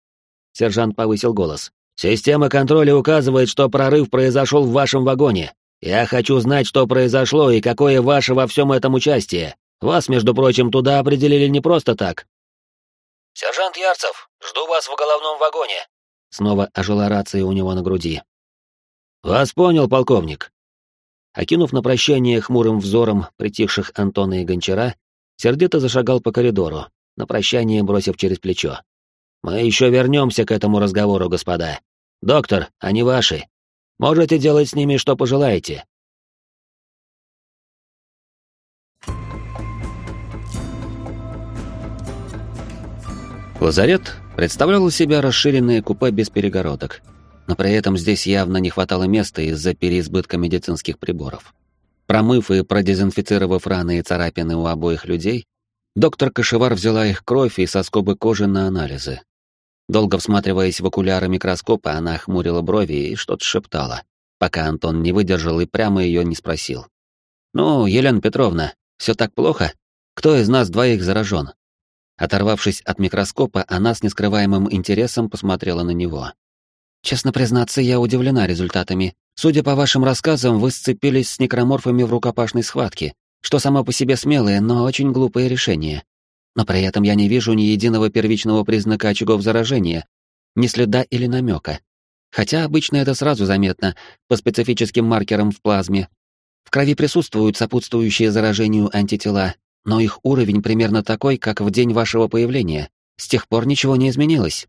Сержант повысил голос. «Система контроля указывает, что прорыв произошел в вашем вагоне. Я хочу знать, что произошло и какое ваше во всем этом участие. Вас, между прочим, туда определили не просто так. Сержант Ярцев, жду вас в головном вагоне. Снова ожила рация у него на груди. Вас понял, полковник. Окинув на прощание хмурым взором притихших Антона и Гончара, сердито зашагал по коридору, на прощание бросив через плечо. «Мы еще вернемся к этому разговору, господа. Доктор, они ваши. Можете делать с ними, что пожелаете. Лазарет представлял из себя расширенные купе без перегородок, но при этом здесь явно не хватало места из-за переизбытка медицинских приборов. Промыв и продезинфицировав раны и царапины у обоих людей, доктор Кашевар взяла их кровь и соскобы кожи на анализы. Долго всматриваясь в окуляры микроскопа, она хмурила брови и что-то шептала, пока Антон не выдержал и прямо ее не спросил. «Ну, Елена Петровна, все так плохо? Кто из нас двоих заражен?» Оторвавшись от микроскопа, она с нескрываемым интересом посмотрела на него. «Честно признаться, я удивлена результатами. Судя по вашим рассказам, вы сцепились с некроморфами в рукопашной схватке, что само по себе смелое, но очень глупое решение. Но при этом я не вижу ни единого первичного признака очагов заражения, ни следа или намека. Хотя обычно это сразу заметно по специфическим маркерам в плазме. В крови присутствуют сопутствующие заражению антитела, но их уровень примерно такой, как в день вашего появления. С тех пор ничего не изменилось.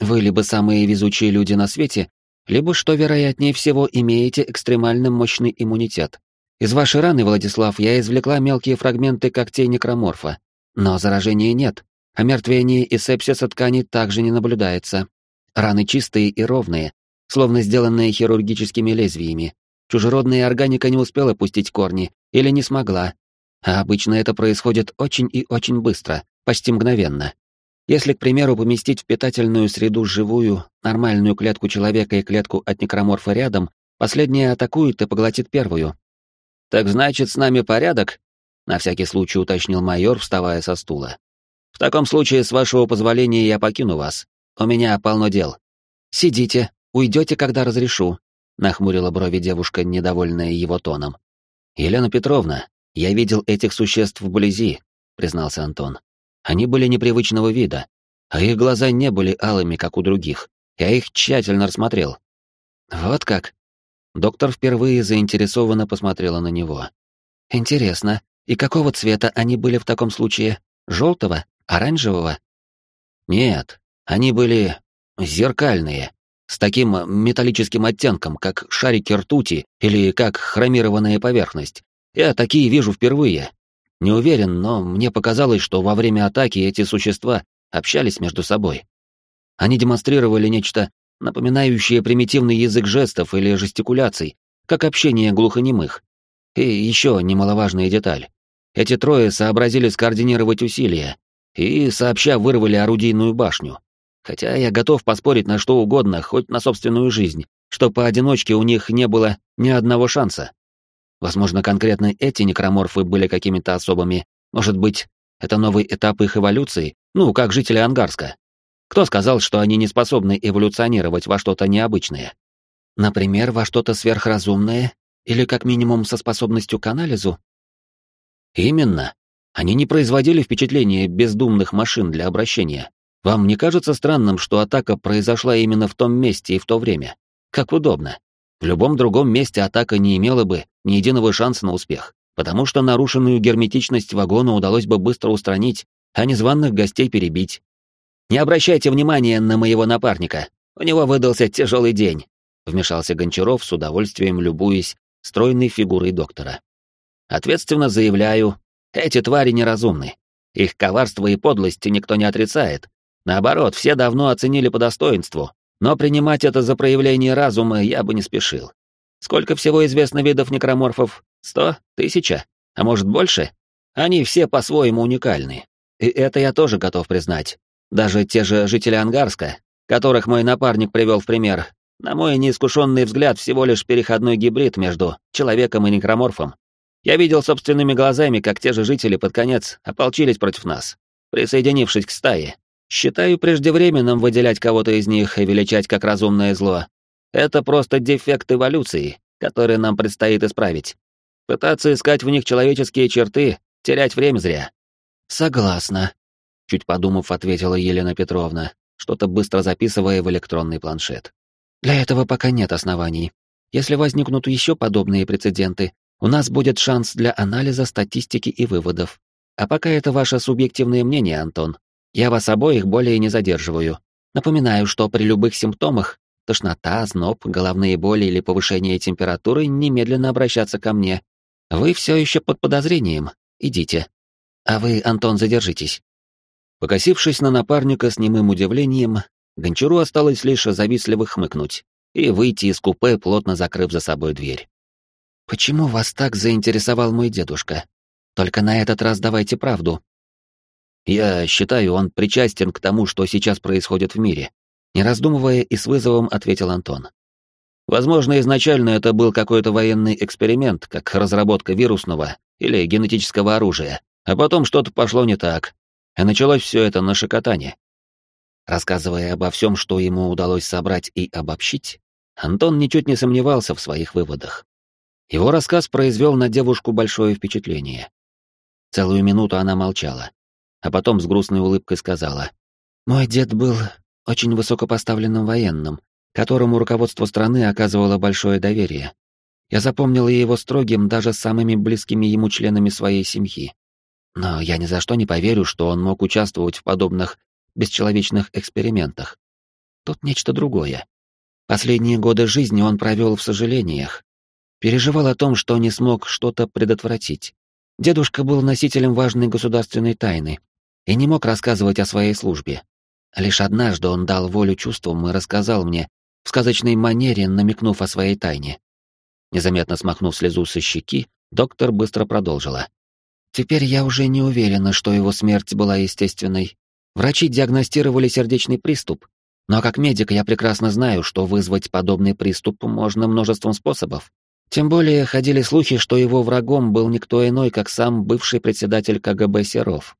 Вы либо самые везучие люди на свете, либо, что вероятнее всего, имеете экстремально мощный иммунитет. Из вашей раны, Владислав, я извлекла мелкие фрагменты когтей некроморфа, но заражения нет, а мертвение и сепсиса тканей также не наблюдается. Раны чистые и ровные, словно сделанные хирургическими лезвиями. Чужеродная органика не успела пустить корни или не смогла. А обычно это происходит очень и очень быстро, почти мгновенно. Если, к примеру, поместить в питательную среду живую, нормальную клетку человека и клетку от некроморфа рядом, последняя атакует и поглотит первую. «Так значит, с нами порядок?» — на всякий случай уточнил майор, вставая со стула. «В таком случае, с вашего позволения, я покину вас. У меня полно дел». «Сидите, уйдете, когда разрешу», — нахмурила брови девушка, недовольная его тоном. «Елена Петровна, я видел этих существ вблизи», — признался Антон. Они были непривычного вида, а их глаза не были алыми, как у других. Я их тщательно рассмотрел. Вот как? Доктор впервые заинтересованно посмотрела на него. Интересно, и какого цвета они были в таком случае? Желтого? Оранжевого? Нет, они были зеркальные, с таким металлическим оттенком, как шарики ртути или как хромированная поверхность. Я такие вижу впервые. Не уверен, но мне показалось, что во время атаки эти существа общались между собой. Они демонстрировали нечто напоминающее примитивный язык жестов или жестикуляций, как общение глухонемых. И еще немаловажная деталь. Эти трое сообразили скоординировать усилия и сообща вырвали орудийную башню. Хотя я готов поспорить на что угодно, хоть на собственную жизнь, что поодиночке у них не было ни одного шанса. Возможно, конкретно эти некроморфы были какими-то особыми. Может быть, это новый этап их эволюции? Ну, как жители Ангарска. Кто сказал, что они не способны эволюционировать во что-то необычное? Например, во что-то сверхразумное или как минимум со способностью к анализу? Именно. Они не производили впечатления бездумных машин для обращения. Вам не кажется странным, что атака произошла именно в том месте и в то время? Как удобно. В любом другом месте атака не имела бы ни единого шанса на успех, потому что нарушенную герметичность вагона удалось бы быстро устранить, а незваных гостей перебить. «Не обращайте внимания на моего напарника, у него выдался тяжелый день», вмешался Гончаров с удовольствием любуясь стройной фигурой доктора. «Ответственно заявляю, эти твари неразумны. Их коварство и подлость никто не отрицает. Наоборот, все давно оценили по достоинству, но принимать это за проявление разума я бы не спешил. Сколько всего известно видов некроморфов? Сто? Тысяча? А может больше? Они все по-своему уникальны. И это я тоже готов признать. Даже те же жители Ангарска, которых мой напарник привел в пример, на мой неискушенный взгляд, всего лишь переходной гибрид между человеком и некроморфом. Я видел собственными глазами, как те же жители под конец ополчились против нас, присоединившись к стае, Считаю преждевременным выделять кого-то из них и величать как разумное зло. Это просто дефект эволюции, который нам предстоит исправить. Пытаться искать в них человеческие черты, терять время зря. Согласна, чуть подумав, ответила Елена Петровна, что-то быстро записывая в электронный планшет. Для этого пока нет оснований. Если возникнут еще подобные прецеденты, у нас будет шанс для анализа статистики и выводов. А пока это ваше субъективное мнение, Антон. Я вас обоих более не задерживаю. Напоминаю, что при любых симптомах — тошнота, зноб, головные боли или повышение температуры — немедленно обращаться ко мне. Вы все еще под подозрением. Идите. А вы, Антон, задержитесь. Покосившись на напарника с немым удивлением, Гончару осталось лишь завистливо хмыкнуть и выйти из купе, плотно закрыв за собой дверь. «Почему вас так заинтересовал мой дедушка? Только на этот раз давайте правду, я считаю, он причастен к тому, что сейчас происходит в мире. Не раздумывая и с вызовом ответил Антон. Возможно, изначально это был какой-то военный эксперимент, как разработка вирусного или генетического оружия, а потом что-то пошло не так, и началось все это на шикотане. Рассказывая обо всем, что ему удалось собрать и обобщить, Антон ничуть не сомневался в своих выводах. Его рассказ произвел на девушку большое впечатление. Целую минуту она молчала, а потом с грустной улыбкой сказала. «Мой дед был очень высокопоставленным военным, которому руководство страны оказывало большое доверие. Я запомнила его строгим даже самыми близкими ему членами своей семьи. Но я ни за что не поверю, что он мог участвовать в подобных бесчеловечных экспериментах. Тут нечто другое. Последние годы жизни он провел в сожалениях. Переживал о том, что не смог что-то предотвратить. Дедушка был носителем важной государственной тайны, и не мог рассказывать о своей службе. Лишь однажды он дал волю чувствам и рассказал мне, в сказочной манере намекнув о своей тайне. Незаметно смахнув слезу со щеки, доктор быстро продолжила. «Теперь я уже не уверена, что его смерть была естественной. Врачи диагностировали сердечный приступ, но как медик я прекрасно знаю, что вызвать подобный приступ можно множеством способов. Тем более ходили слухи, что его врагом был никто иной, как сам бывший председатель КГБ Серов.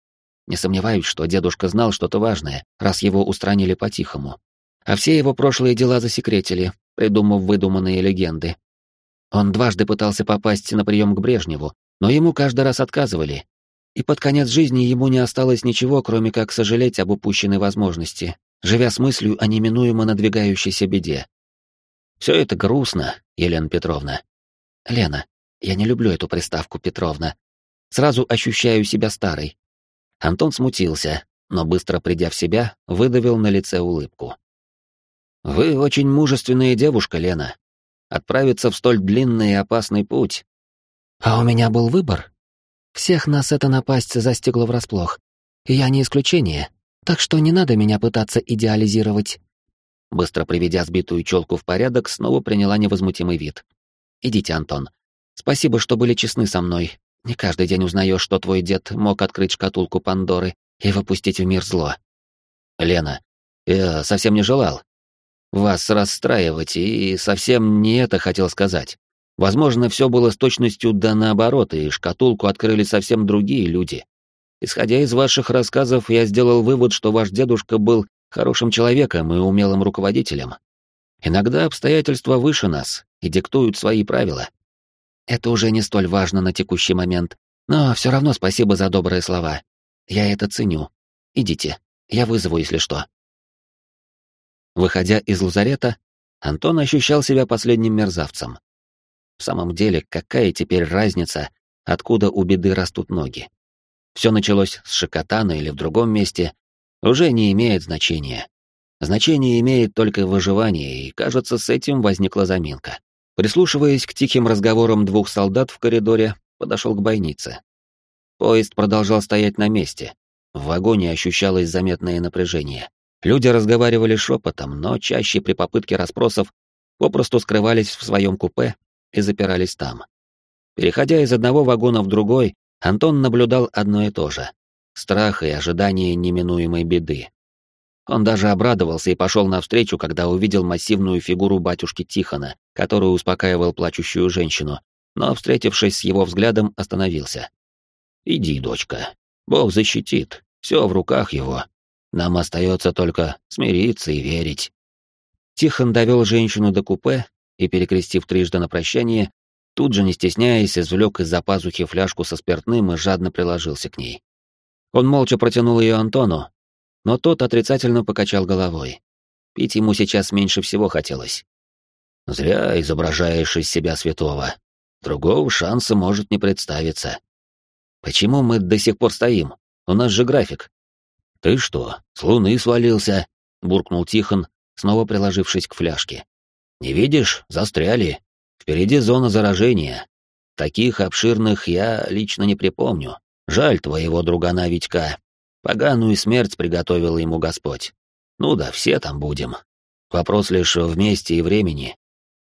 Не сомневаюсь, что дедушка знал что-то важное, раз его устранили по-тихому. А все его прошлые дела засекретили, придумав выдуманные легенды. Он дважды пытался попасть на прием к Брежневу, но ему каждый раз отказывали. И под конец жизни ему не осталось ничего, кроме как сожалеть об упущенной возможности, живя с мыслью о неминуемо надвигающейся беде. Все это грустно, Елена Петровна. Лена, я не люблю эту приставку Петровна. Сразу ощущаю себя старой. Антон смутился, но быстро придя в себя, выдавил на лице улыбку. Вы очень мужественная девушка, Лена. Отправиться в столь длинный и опасный путь. А у меня был выбор. Всех нас эта напасть застигла врасплох. И я не исключение, так что не надо меня пытаться идеализировать. Быстро приведя сбитую челку в порядок, снова приняла невозмутимый вид. Идите, Антон. Спасибо, что были честны со мной. Не каждый день узнаешь, что твой дед мог открыть шкатулку Пандоры и выпустить в мир зло. Лена, я совсем не желал вас расстраивать и совсем не это хотел сказать. Возможно, все было с точностью да наоборот, и шкатулку открыли совсем другие люди. Исходя из ваших рассказов, я сделал вывод, что ваш дедушка был хорошим человеком и умелым руководителем. Иногда обстоятельства выше нас и диктуют свои правила. Это уже не столь важно на текущий момент, но все равно спасибо за добрые слова. Я это ценю. Идите, я вызову, если что. Выходя из лазарета, Антон ощущал себя последним мерзавцем. В самом деле, какая теперь разница, откуда у беды растут ноги? Все началось с Шикотана или в другом месте, уже не имеет значения. Значение имеет только выживание, и, кажется, с этим возникла заминка. Прислушиваясь к тихим разговорам двух солдат в коридоре, подошел к бойнице. Поезд продолжал стоять на месте. В вагоне ощущалось заметное напряжение. Люди разговаривали шепотом, но чаще при попытке расспросов попросту скрывались в своем купе и запирались там. Переходя из одного вагона в другой, Антон наблюдал одно и то же — страх и ожидание неминуемой беды. Он даже обрадовался и пошел навстречу, когда увидел массивную фигуру батюшки Тихона, который успокаивал плачущую женщину, но, встретившись с его взглядом, остановился. «Иди, дочка. Бог защитит. Все в руках его. Нам остается только смириться и верить». Тихон довел женщину до купе и, перекрестив трижды на прощание, тут же, не стесняясь, извлек из-за пазухи фляжку со спиртным и жадно приложился к ней. Он молча протянул ее Антону, но тот отрицательно покачал головой. Пить ему сейчас меньше всего хотелось. «Зря изображаешь из себя святого. Другого шанса может не представиться. Почему мы до сих пор стоим? У нас же график». «Ты что, с луны свалился?» — буркнул Тихон, снова приложившись к фляжке. «Не видишь? Застряли. Впереди зона заражения. Таких обширных я лично не припомню. Жаль твоего другана Витька. Поганую смерть приготовил ему Господь. Ну да, все там будем. Вопрос лишь в месте и времени.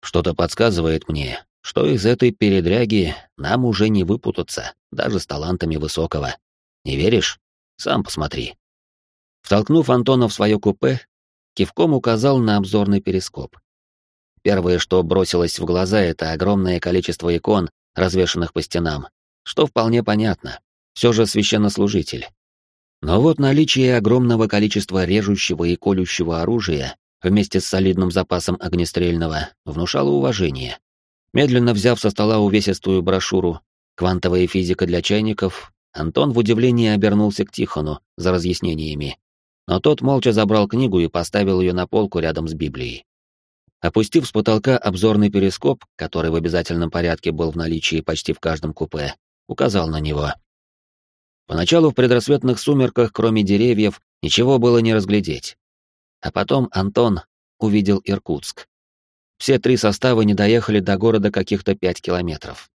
Что-то подсказывает мне, что из этой передряги нам уже не выпутаться, даже с талантами высокого. Не веришь? Сам посмотри. Втолкнув Антона в свое купе, кивком указал на обзорный перископ. Первое, что бросилось в глаза, это огромное количество икон, развешанных по стенам, что вполне понятно. Все же священнослужитель. Но вот наличие огромного количества режущего и колющего оружия вместе с солидным запасом огнестрельного внушало уважение. Медленно взяв со стола увесистую брошюру «Квантовая физика для чайников», Антон в удивлении обернулся к Тихону за разъяснениями. Но тот молча забрал книгу и поставил ее на полку рядом с Библией. Опустив с потолка обзорный перископ, который в обязательном порядке был в наличии почти в каждом купе, указал на него — Поначалу в предрассветных сумерках, кроме деревьев, ничего было не разглядеть. А потом Антон увидел Иркутск. Все три состава не доехали до города каких-то пять километров.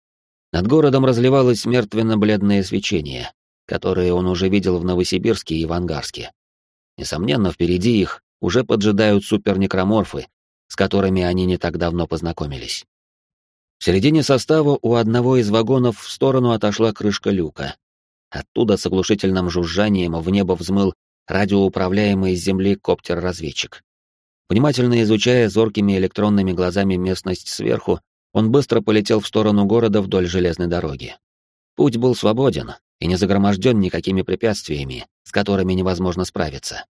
Над городом разливалось мертвенно-бледное свечение, которое он уже видел в Новосибирске и в. Несомненно, впереди их уже поджидают супернекроморфы, с которыми они не так давно познакомились. В середине состава у одного из вагонов в сторону отошла крышка люка. Оттуда с оглушительным жужжанием в небо взмыл радиоуправляемый с земли коптер-разведчик. Внимательно изучая зоркими электронными глазами местность сверху, он быстро полетел в сторону города вдоль железной дороги. Путь был свободен и не загроможден никакими препятствиями, с которыми невозможно справиться.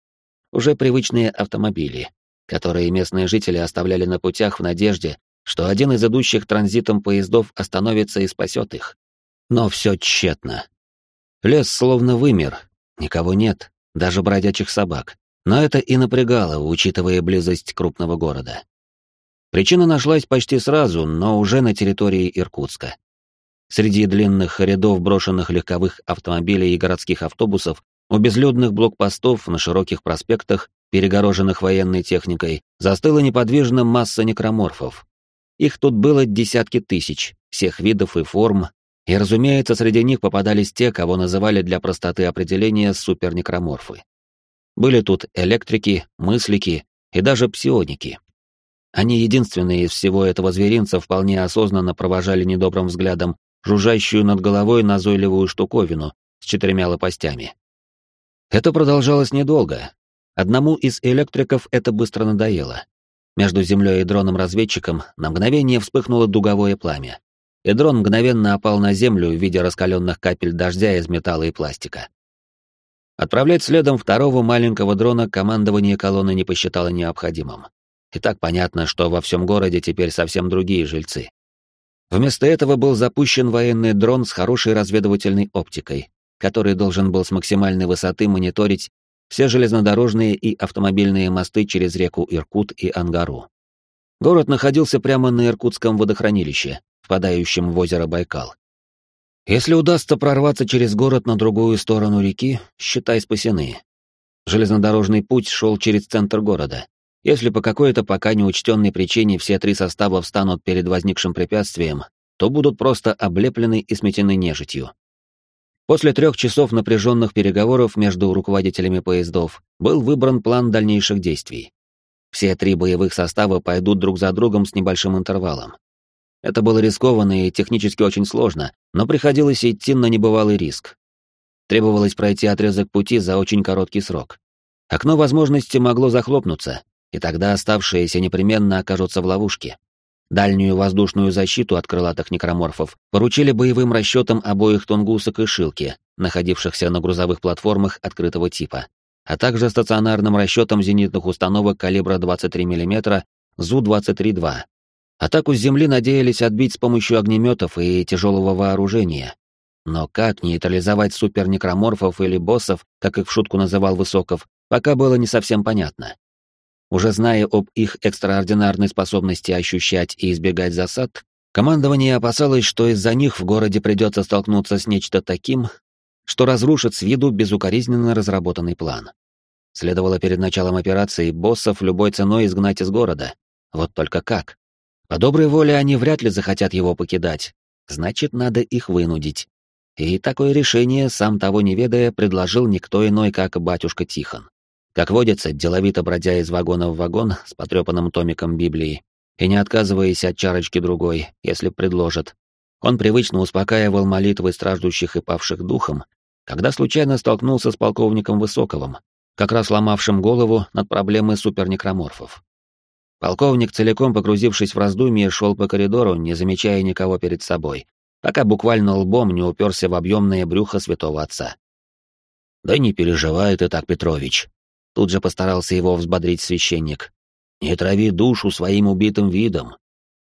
Уже привычные автомобили, которые местные жители оставляли на путях в надежде, что один из идущих транзитом поездов остановится и спасет их. Но все тщетно. Лес словно вымер, никого нет, даже бродячих собак. Но это и напрягало, учитывая близость крупного города. Причина нашлась почти сразу, но уже на территории Иркутска. Среди длинных рядов брошенных легковых автомобилей и городских автобусов у безлюдных блокпостов на широких проспектах, перегороженных военной техникой, застыла неподвижно масса некроморфов. Их тут было десятки тысяч, всех видов и форм, и, разумеется, среди них попадались те, кого называли для простоты определения супернекроморфы. Были тут электрики, мыслики и даже псионики. Они единственные из всего этого зверинца вполне осознанно провожали недобрым взглядом жужжащую над головой назойливую штуковину с четырьмя лопастями. Это продолжалось недолго. Одному из электриков это быстро надоело. Между землей и дроном-разведчиком на мгновение вспыхнуло дуговое пламя. И дрон мгновенно опал на землю в виде раскаленных капель дождя из металла и пластика. Отправлять следом второго маленького дрона командование колонны не посчитало необходимым. И так понятно, что во всем городе теперь совсем другие жильцы. Вместо этого был запущен военный дрон с хорошей разведывательной оптикой, который должен был с максимальной высоты мониторить все железнодорожные и автомобильные мосты через реку Иркут и Ангару. Город находился прямо на Иркутском водохранилище, впадающем в озеро Байкал. Если удастся прорваться через город на другую сторону реки, считай спасены. Железнодорожный путь шел через центр города. Если по какой-то пока неучтенной причине все три состава встанут перед возникшим препятствием, то будут просто облеплены и сметены нежитью. После трех часов напряженных переговоров между руководителями поездов был выбран план дальнейших действий. Все три боевых состава пойдут друг за другом с небольшим интервалом. Это было рискованно и технически очень сложно, но приходилось идти на небывалый риск. Требовалось пройти отрезок пути за очень короткий срок. Окно возможности могло захлопнуться, и тогда оставшиеся непременно окажутся в ловушке. Дальнюю воздушную защиту от крылатых некроморфов поручили боевым расчетам обоих тунгусок и шилки, находившихся на грузовых платформах открытого типа, а также стационарным расчетам зенитных установок калибра 23 мм ЗУ-23-2, Атаку с земли надеялись отбить с помощью огнеметов и тяжелого вооружения. Но как нейтрализовать супернекроморфов или боссов, как их в шутку называл Высоков, пока было не совсем понятно. Уже зная об их экстраординарной способности ощущать и избегать засад, командование опасалось, что из-за них в городе придется столкнуться с нечто таким, что разрушит с виду безукоризненно разработанный план. Следовало перед началом операции боссов любой ценой изгнать из города. Вот только как? По доброй воле они вряд ли захотят его покидать, значит, надо их вынудить. И такое решение, сам того не ведая, предложил никто иной, как батюшка Тихон. Как водится, деловито бродя из вагона в вагон с потрепанным томиком Библии и не отказываясь от чарочки другой, если предложат, он привычно успокаивал молитвы страждущих и павших духом, когда случайно столкнулся с полковником Высоковым, как раз ломавшим голову над проблемой супернекроморфов. Полковник, целиком погрузившись в раздумье, шел по коридору, не замечая никого перед собой, пока буквально лбом не уперся в объемное брюхо святого отца. «Да не переживай ты так, Петрович», — тут же постарался его взбодрить священник. «Не трави душу своим убитым видом.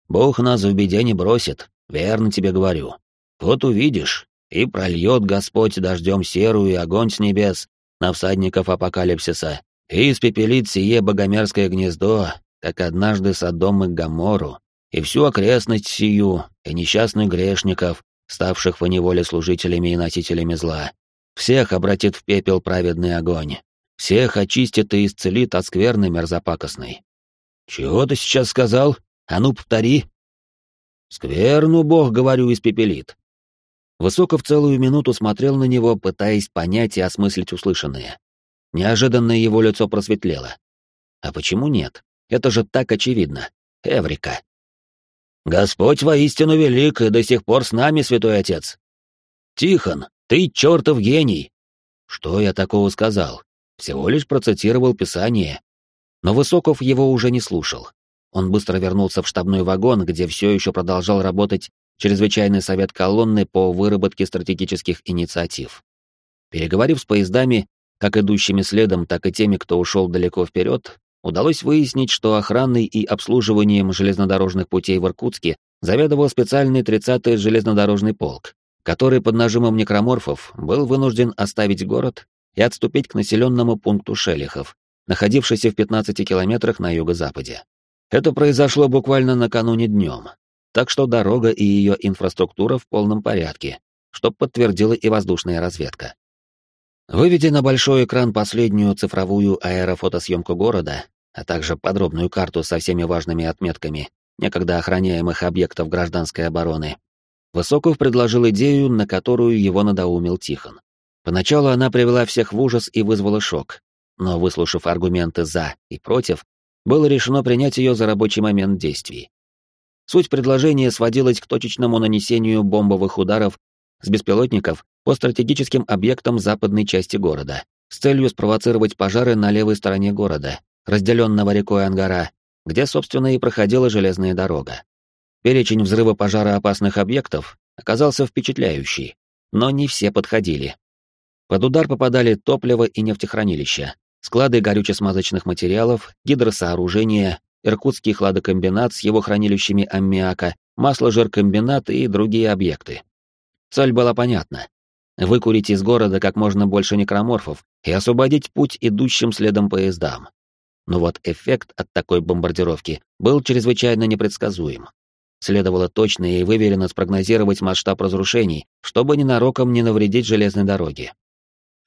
Бог нас в беде не бросит, верно тебе говорю. Вот увидишь, и прольет Господь дождем серую и огонь с небес на всадников апокалипсиса, и испепелит сие богомерзкое гнездо, как однажды Содом и Гоморру, и всю окрестность сию, и несчастных грешников, ставших во неволе служителями и носителями зла. Всех обратит в пепел праведный огонь. Всех очистит и исцелит от скверны мерзопакостной. Чего ты сейчас сказал? А ну, повтори. Скверну Бог, говорю, испепелит. Высоков целую минуту смотрел на него, пытаясь понять и осмыслить услышанное. Неожиданно его лицо просветлело. А почему нет? Это же так очевидно. Эврика. Господь воистину велик и до сих пор с нами, святой отец. Тихон, ты чертов гений. Что я такого сказал? Всего лишь процитировал Писание. Но Высоков его уже не слушал. Он быстро вернулся в штабной вагон, где все еще продолжал работать чрезвычайный совет колонны по выработке стратегических инициатив. Переговорив с поездами, как идущими следом, так и теми, кто ушел далеко вперед, удалось выяснить, что охраной и обслуживанием железнодорожных путей в Иркутске заведовал специальный 30-й железнодорожный полк, который под нажимом некроморфов был вынужден оставить город и отступить к населенному пункту Шелихов, находившийся в 15 километрах на юго-западе. Это произошло буквально накануне днем, так что дорога и ее инфраструктура в полном порядке, что подтвердила и воздушная разведка. Выведя на большой экран последнюю цифровую аэрофотосъемку города, а также подробную карту со всеми важными отметками некогда охраняемых объектов гражданской обороны, Высоков предложил идею, на которую его надоумил Тихон. Поначалу она привела всех в ужас и вызвала шок, но, выслушав аргументы «за» и «против», было решено принять ее за рабочий момент действий. Суть предложения сводилась к точечному нанесению бомбовых ударов с беспилотников по стратегическим объектам западной части города с целью спровоцировать пожары на левой стороне города, разделенного рекой Ангара, где, собственно, и проходила железная дорога. Перечень взрыва объектов оказался впечатляющий, но не все подходили. Под удар попадали топливо и нефтехранилища, склады горюче-смазочных материалов, гидросооружения, Иркутский хладокомбинат с его хранилищами аммиака, масло-жиркомбинат и другие объекты. Цель была понятна. Выкурить из города как можно больше некроморфов и освободить путь идущим следом поездам. Но вот эффект от такой бомбардировки был чрезвычайно непредсказуем. Следовало точно и выверенно спрогнозировать масштаб разрушений, чтобы ненароком не навредить железной дороге.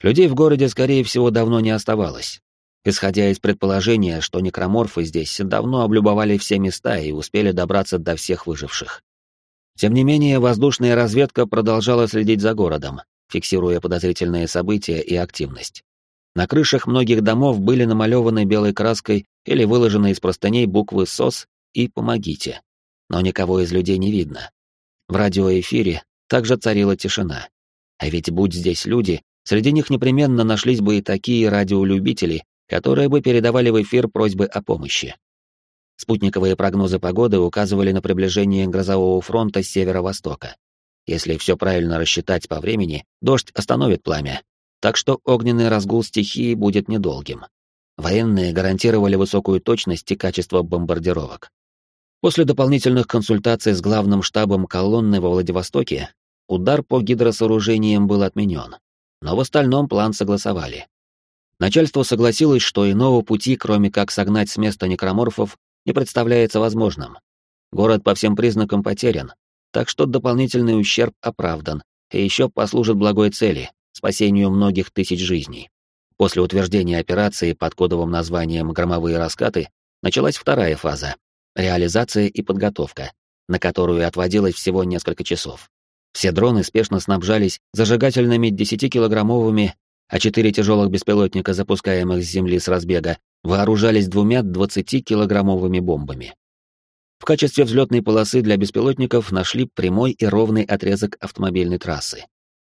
Людей в городе, скорее всего, давно не оставалось. Исходя из предположения, что некроморфы здесь давно облюбовали все места и успели добраться до всех выживших. Тем не менее, воздушная разведка продолжала следить за городом, фиксируя подозрительные события и активность. На крышах многих домов были намалеваны белой краской или выложены из простыней буквы «СОС» и «Помогите». Но никого из людей не видно. В радиоэфире также царила тишина. А ведь будь здесь люди, Среди них непременно нашлись бы и такие радиолюбители, которые бы передавали в эфир просьбы о помощи. Спутниковые прогнозы погоды указывали на приближение грозового фронта с северо-востока. Если все правильно рассчитать по времени, дождь остановит пламя, так что огненный разгул стихии будет недолгим. Военные гарантировали высокую точность и качество бомбардировок. После дополнительных консультаций с главным штабом колонны во Владивостоке удар по гидросооружениям был отменен но в остальном план согласовали. Начальство согласилось, что иного пути, кроме как согнать с места некроморфов, не представляется возможным. Город по всем признакам потерян, так что дополнительный ущерб оправдан и еще послужит благой цели — спасению многих тысяч жизней. После утверждения операции под кодовым названием «Громовые раскаты» началась вторая фаза — реализация и подготовка, на которую отводилось всего несколько часов. Все дроны спешно снабжались зажигательными 10-килограммовыми, а четыре тяжелых беспилотника, запускаемых с земли с разбега, вооружались двумя 20-килограммовыми бомбами. В качестве взлетной полосы для беспилотников нашли прямой и ровный отрезок автомобильной трассы.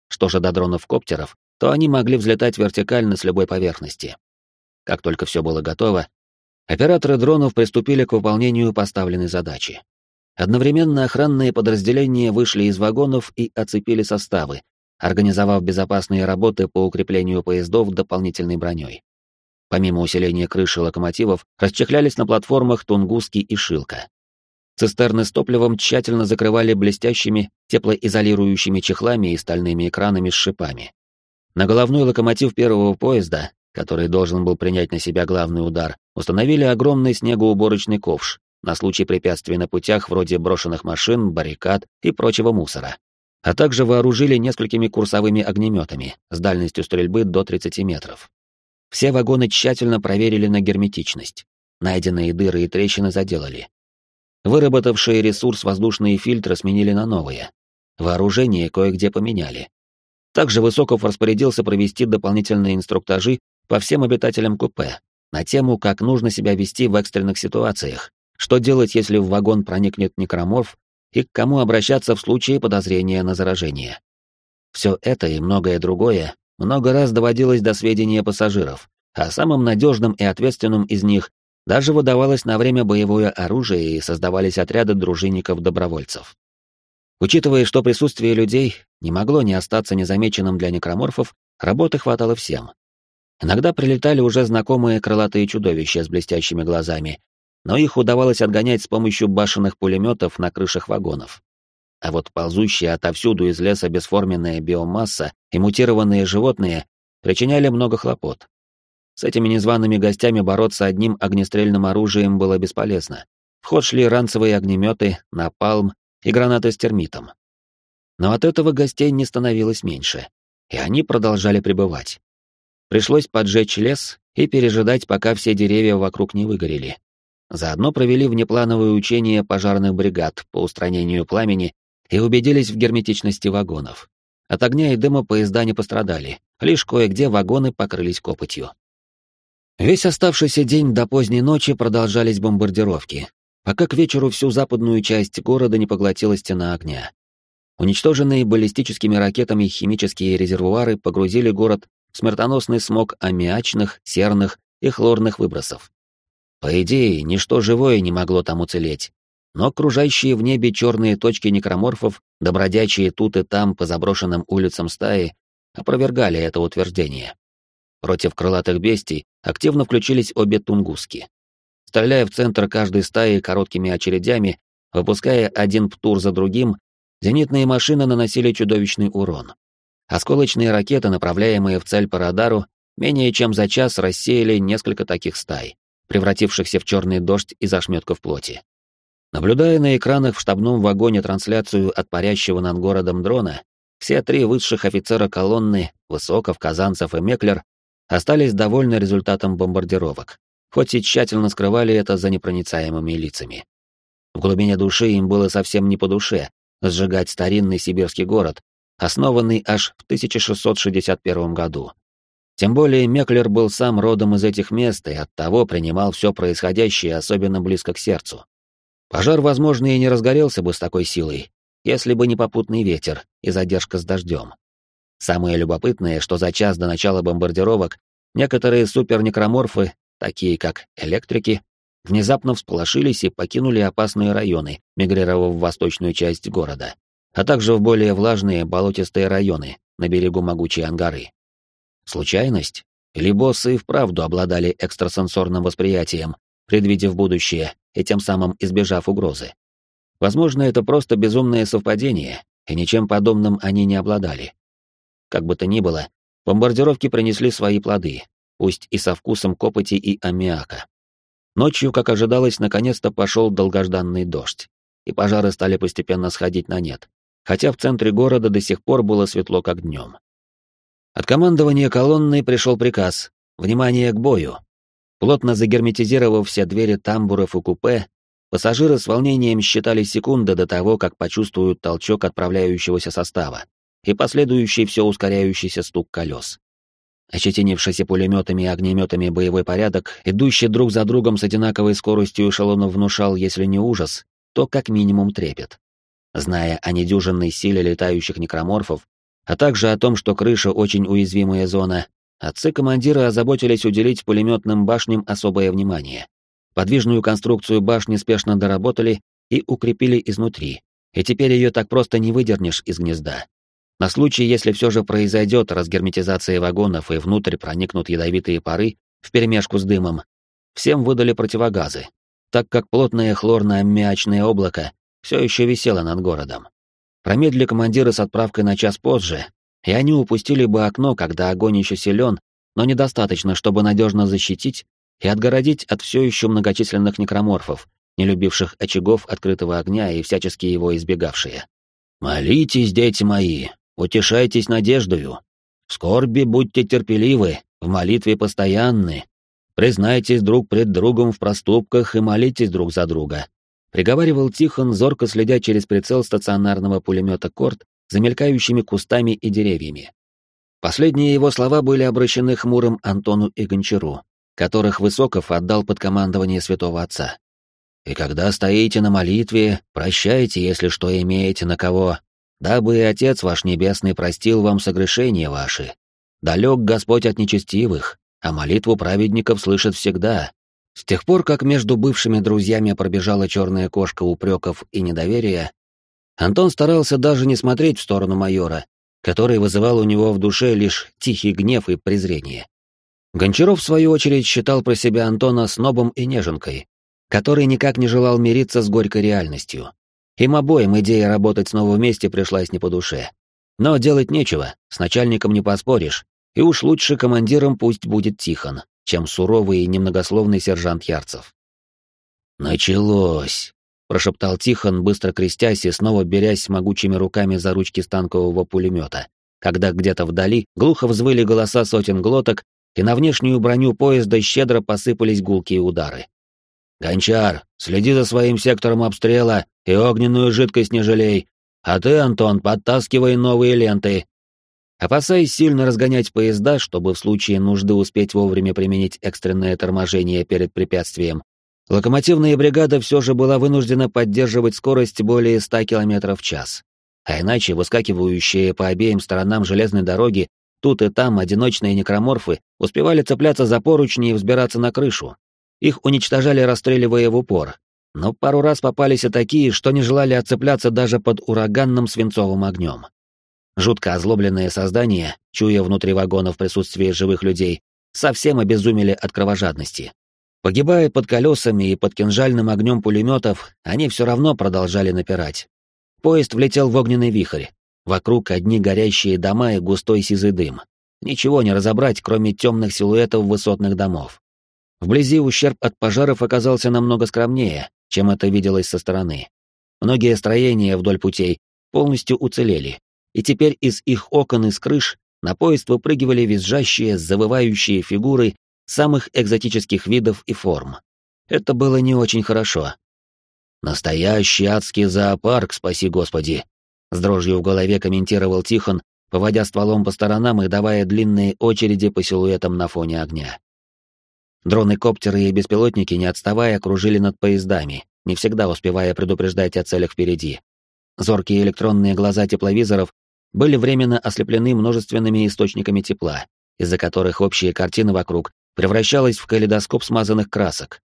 Что же до дронов-коптеров, то они могли взлетать вертикально с любой поверхности. Как только все было готово, операторы дронов приступили к выполнению поставленной задачи. Одновременно охранные подразделения вышли из вагонов и оцепили составы, организовав безопасные работы по укреплению поездов дополнительной броней. Помимо усиления крыши локомотивов, расчехлялись на платформах Тунгуски и Шилка. Цистерны с топливом тщательно закрывали блестящими теплоизолирующими чехлами и стальными экранами с шипами. На головной локомотив первого поезда, который должен был принять на себя главный удар, установили огромный снегоуборочный ковш, на случай препятствий на путях вроде брошенных машин, баррикад и прочего мусора. А также вооружили несколькими курсовыми огнеметами с дальностью стрельбы до 30 метров. Все вагоны тщательно проверили на герметичность. Найденные дыры и трещины заделали. Выработавшие ресурс воздушные фильтры сменили на новые. Вооружение кое-где поменяли. Также Высоков распорядился провести дополнительные инструктажи по всем обитателям купе, на тему, как нужно себя вести в экстренных ситуациях, что делать, если в вагон проникнет некроморф, и к кому обращаться в случае подозрения на заражение. Все это и многое другое много раз доводилось до сведения пассажиров, а самым надежным и ответственным из них даже выдавалось на время боевое оружие и создавались отряды дружинников-добровольцев. Учитывая, что присутствие людей не могло не остаться незамеченным для некроморфов, работы хватало всем. Иногда прилетали уже знакомые крылатые чудовища с блестящими глазами, но их удавалось отгонять с помощью башенных пулеметов на крышах вагонов. А вот ползущие отовсюду из леса бесформенная биомасса и мутированные животные причиняли много хлопот. С этими незваными гостями бороться одним огнестрельным оружием было бесполезно. В ход шли ранцевые огнеметы, напалм и гранаты с термитом. Но от этого гостей не становилось меньше, и они продолжали пребывать. Пришлось поджечь лес и пережидать, пока все деревья вокруг не выгорели. Заодно провели внеплановые учения пожарных бригад по устранению пламени и убедились в герметичности вагонов. От огня и дыма поезда не пострадали, лишь кое-где вагоны покрылись копотью. Весь оставшийся день до поздней ночи продолжались бомбардировки, пока к вечеру всю западную часть города не поглотила стена огня. Уничтоженные баллистическими ракетами химические резервуары погрузили город в смертоносный смог аммиачных, серных и хлорных выбросов. По идее, ничто живое не могло там уцелеть, но окружающие в небе черные точки некроморфов, добродячие тут и там по заброшенным улицам стаи, опровергали это утверждение. Против крылатых бестий активно включились обе тунгуски. Стреляя в центр каждой стаи короткими очередями, выпуская один птур за другим, зенитные машины наносили чудовищный урон. Осколочные ракеты, направляемые в цель по радару, менее чем за час рассеяли несколько таких стай, превратившихся в черный дождь из ошметков плоти. Наблюдая на экранах в штабном вагоне трансляцию от парящего над городом дрона, все три высших офицера колонны, Высоков, Казанцев и Меклер, остались довольны результатом бомбардировок, хоть и тщательно скрывали это за непроницаемыми лицами. В глубине души им было совсем не по душе сжигать старинный сибирский город, основанный аж в 1661 году. Тем более Меклер был сам родом из этих мест и оттого принимал все происходящее особенно близко к сердцу. Пожар, возможно, и не разгорелся бы с такой силой, если бы не попутный ветер и задержка с дождем. Самое любопытное, что за час до начала бомбардировок некоторые супернекроморфы, такие как электрики, внезапно всполошились и покинули опасные районы, мигрировав в восточную часть города, а также в более влажные болотистые районы на берегу могучей Ангары. Случайность? Или боссы и вправду обладали экстрасенсорным восприятием, предвидев будущее и тем самым избежав угрозы? Возможно, это просто безумное совпадение, и ничем подобным они не обладали. Как бы то ни было, бомбардировки принесли свои плоды, пусть и со вкусом копоти и аммиака. Ночью, как ожидалось, наконец-то пошел долгожданный дождь, и пожары стали постепенно сходить на нет, хотя в центре города до сих пор было светло как днем. От командования колонной пришел приказ «Внимание к бою!». Плотно загерметизировав все двери тамбуров и купе, пассажиры с волнением считали секунды до того, как почувствуют толчок отправляющегося состава и последующий все ускоряющийся стук колес. Ощетинившийся пулеметами и огнеметами боевой порядок, идущий друг за другом с одинаковой скоростью эшелонов внушал, если не ужас, то как минимум трепет. Зная о недюжинной силе летающих некроморфов, а также о том, что крыша очень уязвимая зона, отцы-командиры озаботились уделить пулеметным башням особое внимание. Подвижную конструкцию башни спешно доработали и укрепили изнутри, и теперь ее так просто не выдернешь из гнезда. На случай, если все же произойдет разгерметизация вагонов и внутрь проникнут ядовитые пары вперемешку с дымом, всем выдали противогазы, так как плотное хлорно-аммиачное облако все еще висело над городом. Промедли командиры с отправкой на час позже, и они упустили бы окно, когда огонь еще силен, но недостаточно, чтобы надежно защитить и отгородить от все еще многочисленных некроморфов, не любивших очагов открытого огня и всячески его избегавшие. «Молитесь, дети мои, утешайтесь надеждою. В скорби будьте терпеливы, в молитве постоянны. Признайтесь друг пред другом в проступках и молитесь друг за друга. Приговаривал Тихон, зорко следя через прицел стационарного пулемета «Корт» за мелькающими кустами и деревьями. Последние его слова были обращены хмурым Антону и Гончару, которых Высоков отдал под командование святого отца. «И когда стоите на молитве, прощайте, если что имеете на кого, дабы и Отец ваш Небесный простил вам согрешения ваши. Далек Господь от нечестивых, а молитву праведников слышит всегда. С тех пор, как между бывшими друзьями пробежала черная кошка упреков и недоверия, Антон старался даже не смотреть в сторону майора, который вызывал у него в душе лишь тихий гнев и презрение. Гончаров, в свою очередь, считал про себя Антона снобом и неженкой, который никак не желал мириться с горькой реальностью. Им обоим идея работать снова вместе пришлась не по душе. Но делать нечего, с начальником не поспоришь, и уж лучше командиром пусть будет Тихон, чем суровый и немногословный сержант Ярцев. «Началось!» — прошептал Тихон, быстро крестясь и снова берясь могучими руками за ручки станкового пулемета, когда где-то вдали глухо взвыли голоса сотен глоток, и на внешнюю броню поезда щедро посыпались гулкие удары. «Гончар, следи за своим сектором обстрела и огненную жидкость не жалей, а ты, Антон, подтаскивай новые ленты». Опасаясь сильно разгонять поезда, чтобы в случае нужды успеть вовремя применить экстренное торможение перед препятствием, локомотивная бригада все же была вынуждена поддерживать скорость более 100 км в час. А иначе выскакивающие по обеим сторонам железной дороги тут и там одиночные некроморфы успевали цепляться за поручни и взбираться на крышу, их уничтожали, расстреливая в упор. Но пару раз попались и такие, что не желали отцепляться даже под ураганным свинцовым огнем. Жутко озлобленные создания, чуя внутри вагонов присутствие живых людей, совсем обезумели от кровожадности. Погибая под колесами и под кинжальным огнем пулеметов, они все равно продолжали напирать. Поезд влетел в огненный вихрь. Вокруг одни горящие дома и густой сизый дым. Ничего не разобрать, кроме темных силуэтов высотных домов. Вблизи ущерб от пожаров оказался намного скромнее, чем это виделось со стороны. Многие строения вдоль путей полностью уцелели, и теперь из их окон и с крыш на поезд выпрыгивали визжащие, завывающие фигуры самых экзотических видов и форм. Это было не очень хорошо. «Настоящий адский зоопарк, спаси Господи!» С дрожью в голове комментировал Тихон, поводя стволом по сторонам и давая длинные очереди по силуэтам на фоне огня. Дроны-коптеры и беспилотники, не отставая, кружили над поездами, не всегда успевая предупреждать о целях впереди. Зоркие электронные глаза тепловизоров были временно ослеплены множественными источниками тепла, из-за которых общая картина вокруг превращалась в калейдоскоп смазанных красок.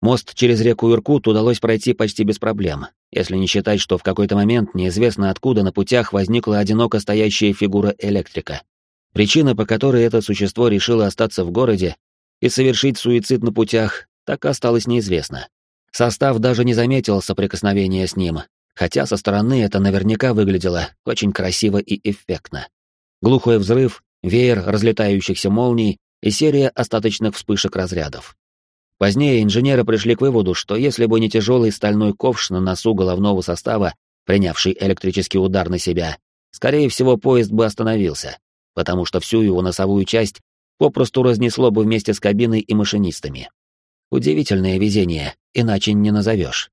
Мост через реку Иркут удалось пройти почти без проблем, если не считать, что в какой-то момент неизвестно откуда на путях возникла одиноко стоящая фигура электрика. Причина, по которой это существо решило остаться в городе, и совершить суицид на путях, так осталось неизвестно. Состав даже не заметил соприкосновения с ним, хотя со стороны это наверняка выглядело очень красиво и эффектно. Глухой взрыв, веер разлетающихся молний и серия остаточных вспышек разрядов. Позднее инженеры пришли к выводу, что если бы не тяжелый стальной ковш на носу головного состава, принявший электрический удар на себя, скорее всего поезд бы остановился, потому что всю его носовую часть попросту разнесло бы вместе с кабиной и машинистами. Удивительное везение, иначе не назовешь.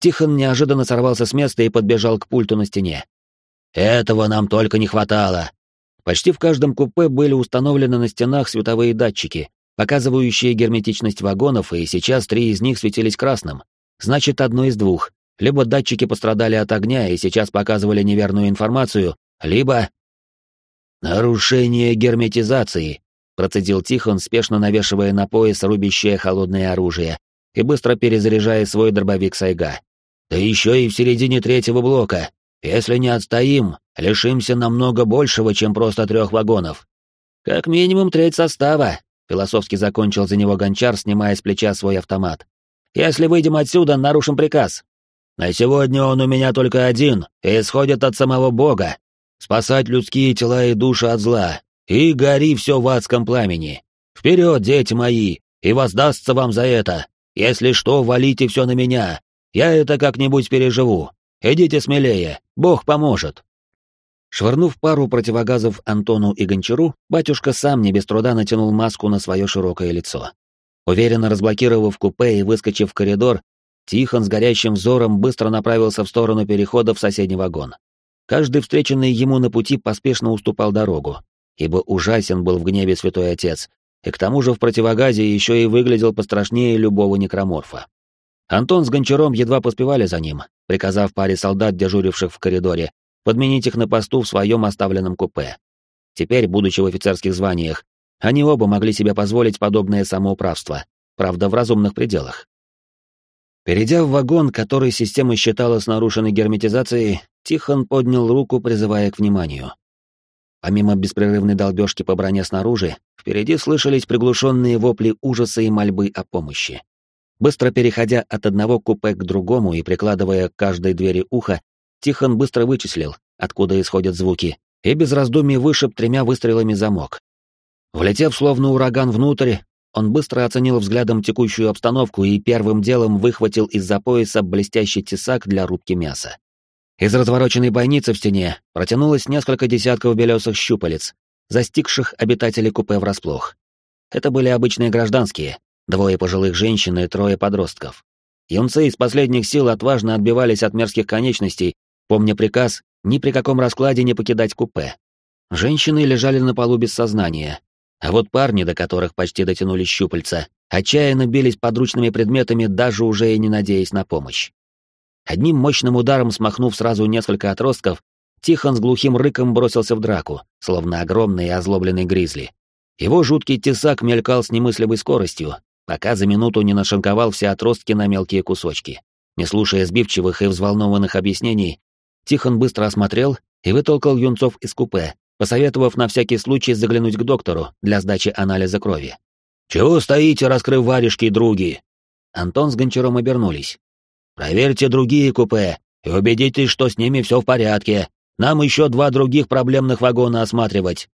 Тихон неожиданно сорвался с места и подбежал к пульту на стене. «Этого нам только не хватало!» Почти в каждом купе были установлены на стенах световые датчики, показывающие герметичность вагонов, и сейчас три из них светились красным. Значит, одно из двух. Либо датчики пострадали от огня и сейчас показывали неверную информацию, либо... «Нарушение герметизации», — процедил Тихон, спешно навешивая на пояс рубящее холодное оружие и быстро перезаряжая свой дробовик Сайга. «Да еще и в середине третьего блока. Если не отстоим, лишимся намного большего, чем просто трех вагонов». «Как минимум треть состава», — философски закончил за него гончар, снимая с плеча свой автомат. «Если выйдем отсюда, нарушим приказ». «На сегодня он у меня только один и исходит от самого Бога», спасать людские тела и души от зла, и гори все в адском пламени. Вперед, дети мои, и воздастся вам за это. Если что, валите все на меня. Я это как-нибудь переживу. Идите смелее, Бог поможет. Швырнув пару противогазов Антону и Гончару, батюшка сам не без труда натянул маску на свое широкое лицо. Уверенно разблокировав купе и выскочив в коридор, Тихон с горящим взором быстро направился в сторону перехода в соседний вагон. Каждый встреченный ему на пути поспешно уступал дорогу, ибо ужасен был в гневе святой отец, и к тому же в противогазе еще и выглядел пострашнее любого некроморфа. Антон с Гончаром едва поспевали за ним, приказав паре солдат, дежуривших в коридоре, подменить их на посту в своем оставленном купе. Теперь, будучи в офицерских званиях, они оба могли себе позволить подобное самоуправство, правда, в разумных пределах. Перейдя в вагон, который система считала с нарушенной герметизацией, Тихон поднял руку, призывая к вниманию. Помимо беспрерывной долбежки по броне снаружи, впереди слышались приглушенные вопли ужаса и мольбы о помощи. Быстро переходя от одного купе к другому и прикладывая к каждой двери ухо, Тихон быстро вычислил, откуда исходят звуки, и без раздумий вышиб тремя выстрелами замок. Влетев словно ураган внутрь, он быстро оценил взглядом текущую обстановку и первым делом выхватил из-за пояса блестящий тесак для рубки мяса. Из развороченной бойницы в стене протянулось несколько десятков белесых щупалец, застигших обитателей купе врасплох. Это были обычные гражданские, двое пожилых женщин и трое подростков. Юнцы из последних сил отважно отбивались от мерзких конечностей, помня приказ ни при каком раскладе не покидать купе. Женщины лежали на полу без сознания, а вот парни, до которых почти дотянулись щупальца, отчаянно бились подручными предметами, даже уже и не надеясь на помощь. Одним мощным ударом смахнув сразу несколько отростков, Тихон с глухим рыком бросился в драку, словно огромный и озлобленный гризли. Его жуткий тесак мелькал с немыслимой скоростью, пока за минуту не нашинковал все отростки на мелкие кусочки. Не слушая сбивчивых и взволнованных объяснений, Тихон быстро осмотрел и вытолкал юнцов из купе, посоветовав на всякий случай заглянуть к доктору для сдачи анализа крови. «Чего стоите, раскрыв варежки, други?» Антон с Гончаром обернулись. «Проверьте другие купе и убедитесь, что с ними все в порядке. Нам еще два других проблемных вагона осматривать».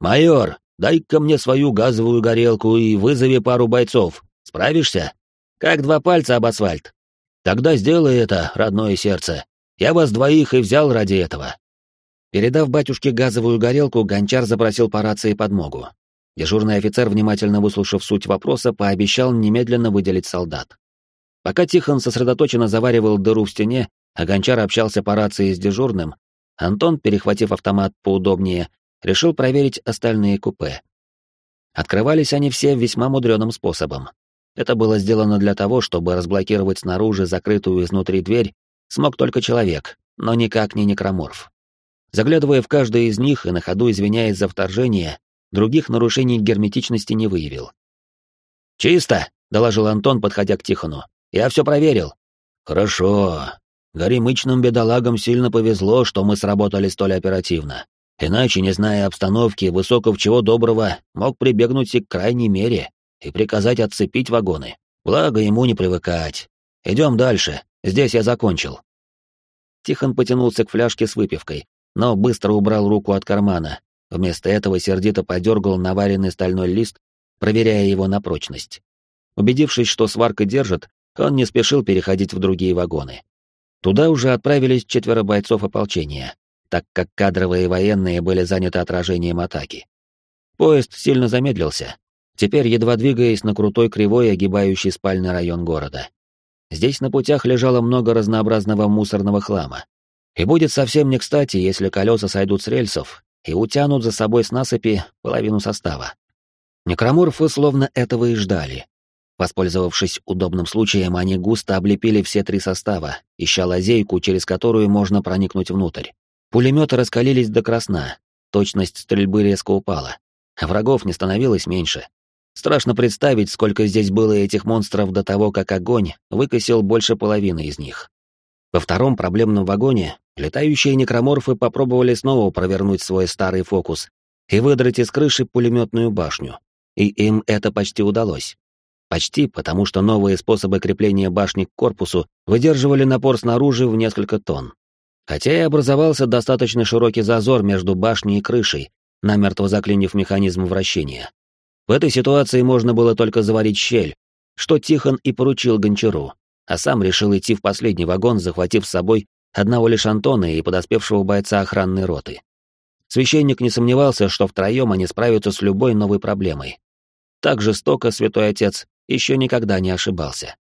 «Майор, дай-ка мне свою газовую горелку и вызови пару бойцов. Справишься?» «Как два пальца об асфальт». «Тогда сделай это, родное сердце. Я вас двоих и взял ради этого». Передав батюшке газовую горелку, гончар запросил по рации подмогу. Дежурный офицер, внимательно выслушав суть вопроса, пообещал немедленно выделить солдат. Пока Тихон сосредоточенно заваривал дыру в стене, а гончар общался по рации с дежурным, Антон, перехватив автомат поудобнее, решил проверить остальные купе. Открывались они все весьма мудреным способом. Это было сделано для того, чтобы разблокировать снаружи закрытую изнутри дверь смог только человек, но никак не некроморф. Заглядывая в каждый из них и на ходу извиняясь за вторжение, других нарушений герметичности не выявил. «Чисто!» — доложил Антон, подходя к Тихону. «Я все проверил». «Хорошо. Горемычным бедолагам сильно повезло, что мы сработали столь оперативно. Иначе, не зная обстановки, Высоков чего доброго мог прибегнуть и к крайней мере и приказать отцепить вагоны. Благо ему не привыкать. Идем дальше. Здесь я закончил». Тихон потянулся к фляжке с выпивкой, но быстро убрал руку от кармана. Вместо этого сердито подергал наваренный стальной лист, проверяя его на прочность. Убедившись, что сварка держит, он не спешил переходить в другие вагоны. Туда уже отправились четверо бойцов ополчения, так как кадровые военные были заняты отражением атаки. Поезд сильно замедлился, теперь едва двигаясь на крутой кривой, огибающий спальный район города. Здесь на путях лежало много разнообразного мусорного хлама, и будет совсем не кстати, если колеса сойдут с рельсов и утянут за собой с насыпи половину состава. Некроморфы словно этого и ждали. Воспользовавшись удобным случаем, они густо облепили все три состава, ища лазейку, через которую можно проникнуть внутрь. Пулеметы раскалились до красна, точность стрельбы резко упала, врагов не становилось меньше. Страшно представить, сколько здесь было этих монстров до того, как огонь выкосил больше половины из них. Во втором проблемном вагоне летающие некроморфы попробовали снова провернуть свой старый фокус и выдрать из крыши пулеметную башню. И им это почти удалось. Почти, потому что новые способы крепления башни к корпусу выдерживали напор снаружи в несколько тонн. Хотя и образовался достаточно широкий зазор между башней и крышей, намертво заклинив механизм вращения. В этой ситуации можно было только заварить щель, что Тихон и поручил Гончару а сам решил идти в последний вагон, захватив с собой одного лишь Антона и подоспевшего бойца охранной роты. Священник не сомневался, что втроем они справятся с любой новой проблемой. Так жестоко святой отец еще никогда не ошибался.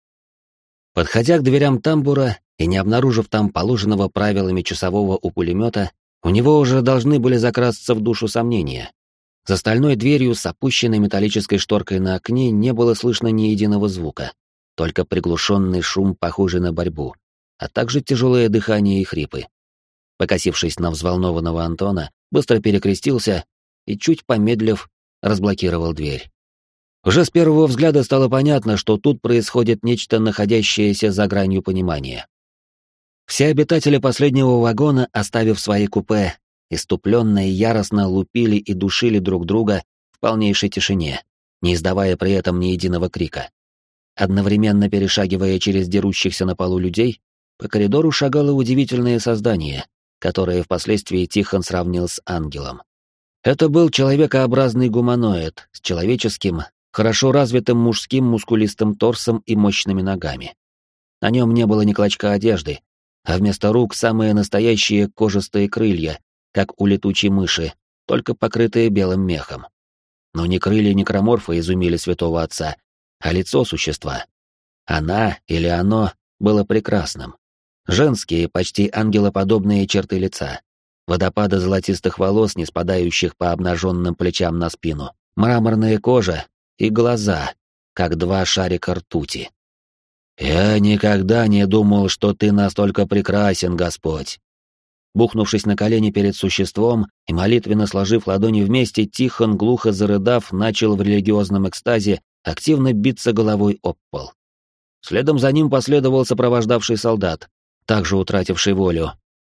Подходя к дверям тамбура и не обнаружив там положенного правилами часового у пулемета, у него уже должны были закрасться в душу сомнения. За стальной дверью с опущенной металлической шторкой на окне не было слышно ни единого звука, только приглушенный шум, похожий на борьбу, а также тяжелое дыхание и хрипы. Покосившись на взволнованного Антона, быстро перекрестился и, чуть помедлив, разблокировал дверь. Уже с первого взгляда стало понятно, что тут происходит нечто, находящееся за гранью понимания. Все обитатели последнего вагона, оставив свои купе, иступленно и яростно лупили и душили друг друга в полнейшей тишине, не издавая при этом ни единого крика. Одновременно перешагивая через дерущихся на полу людей, по коридору шагало удивительное создание, которое впоследствии Тихон сравнил с ангелом. Это был человекообразный гуманоид с человеческим, хорошо развитым мужским мускулистым торсом и мощными ногами. На нем не было ни клочка одежды, а вместо рук самые настоящие кожистые крылья, как у летучей мыши, только покрытые белым мехом. Но ни крылья некроморфа изумили святого отца, а лицо существа. Она или оно было прекрасным. Женские, почти ангелоподобные черты лица, водопады золотистых волос, не спадающих по обнаженным плечам на спину, мраморная кожа и глаза, как два шарика ртути. «Я никогда не думал, что ты настолько прекрасен, Господь!» Бухнувшись на колени перед существом и молитвенно сложив ладони вместе, Тихон, глухо зарыдав, начал в религиозном экстазе активно биться головой об пол. Следом за ним последовал сопровождавший солдат, также утративший волю.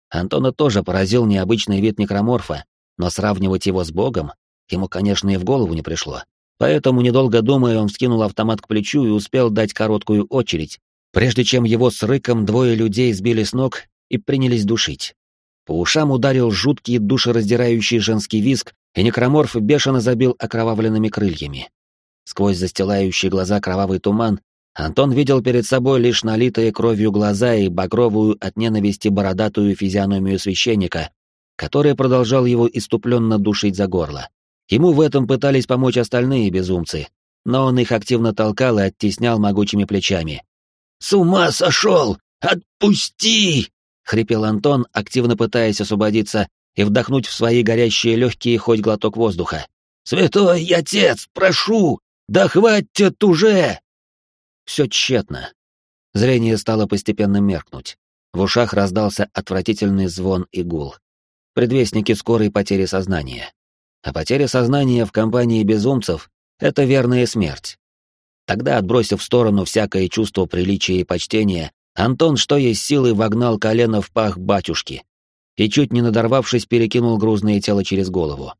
Антона тоже поразил необычный вид некроморфа, но сравнивать его с богом ему, конечно, и в голову не пришло. Поэтому, недолго думая, он вскинул автомат к плечу и успел дать короткую очередь, прежде чем его с рыком двое людей сбили с ног и принялись душить. По ушам ударил жуткий душераздирающий женский визг, и некроморф бешено забил окровавленными крыльями. Сквозь застилающий глаза кровавый туман Антон видел перед собой лишь налитые кровью глаза и багровую от ненависти бородатую физиономию священника, который продолжал его иступленно душить за горло. Ему в этом пытались помочь остальные безумцы, но он их активно толкал и оттеснял могучими плечами. «С ума сошел! Отпусти!» — хрипел Антон, активно пытаясь освободиться и вдохнуть в свои горящие легкие хоть глоток воздуха. «Святой отец, прошу! Да хватит уже!» Все тщетно. Зрение стало постепенно меркнуть. В ушах раздался отвратительный звон и гул. Предвестники скорой потери сознания а потеря сознания в компании безумцев — это верная смерть. Тогда, отбросив в сторону всякое чувство приличия и почтения, Антон, что есть силы, вогнал колено в пах батюшки и, чуть не надорвавшись, перекинул грузное тело через голову.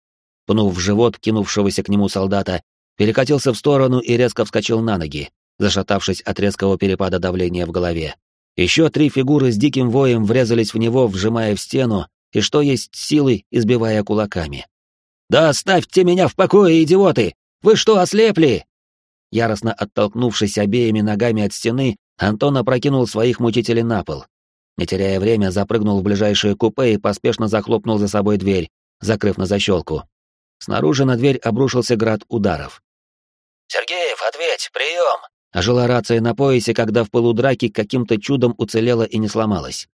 Пнув в живот кинувшегося к нему солдата, перекатился в сторону и резко вскочил на ноги, зашатавшись от резкого перепада давления в голове. Еще три фигуры с диким воем врезались в него, вжимая в стену, и что есть силы, избивая кулаками. «Да оставьте меня в покое, идиоты! Вы что, ослепли?» Яростно оттолкнувшись обеими ногами от стены, Антон опрокинул своих мучителей на пол. Не теряя время, запрыгнул в ближайшее купе и поспешно захлопнул за собой дверь, закрыв на защелку. Снаружи на дверь обрушился град ударов. «Сергеев, ответь, прием!» Ожила рация на поясе, когда в полудраке каким-то чудом уцелела и не сломалась.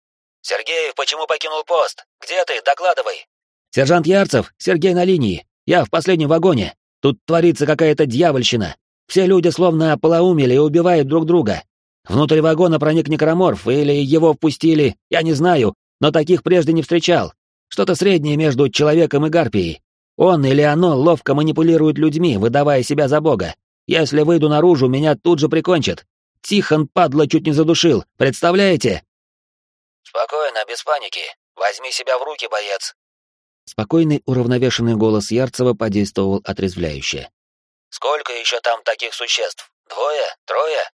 «Сергеев, почему покинул пост? Где ты? Докладывай!» «Сержант Ярцев, Сергей на линии. Я в последнем вагоне. Тут творится какая-то дьявольщина. Все люди словно ополоумели и убивают друг друга. Внутрь вагона проник некроморф, или его впустили, я не знаю, но таких прежде не встречал. Что-то среднее между человеком и гарпией. Он или оно ловко манипулирует людьми, выдавая себя за бога. Если выйду наружу, меня тут же прикончат. Тихон, падла, чуть не задушил, представляете? Спокойно, без паники. Возьми себя в руки, боец. Спокойный, уравновешенный голос Ярцева подействовал отрезвляюще. «Сколько еще там таких существ? Двое? Трое?»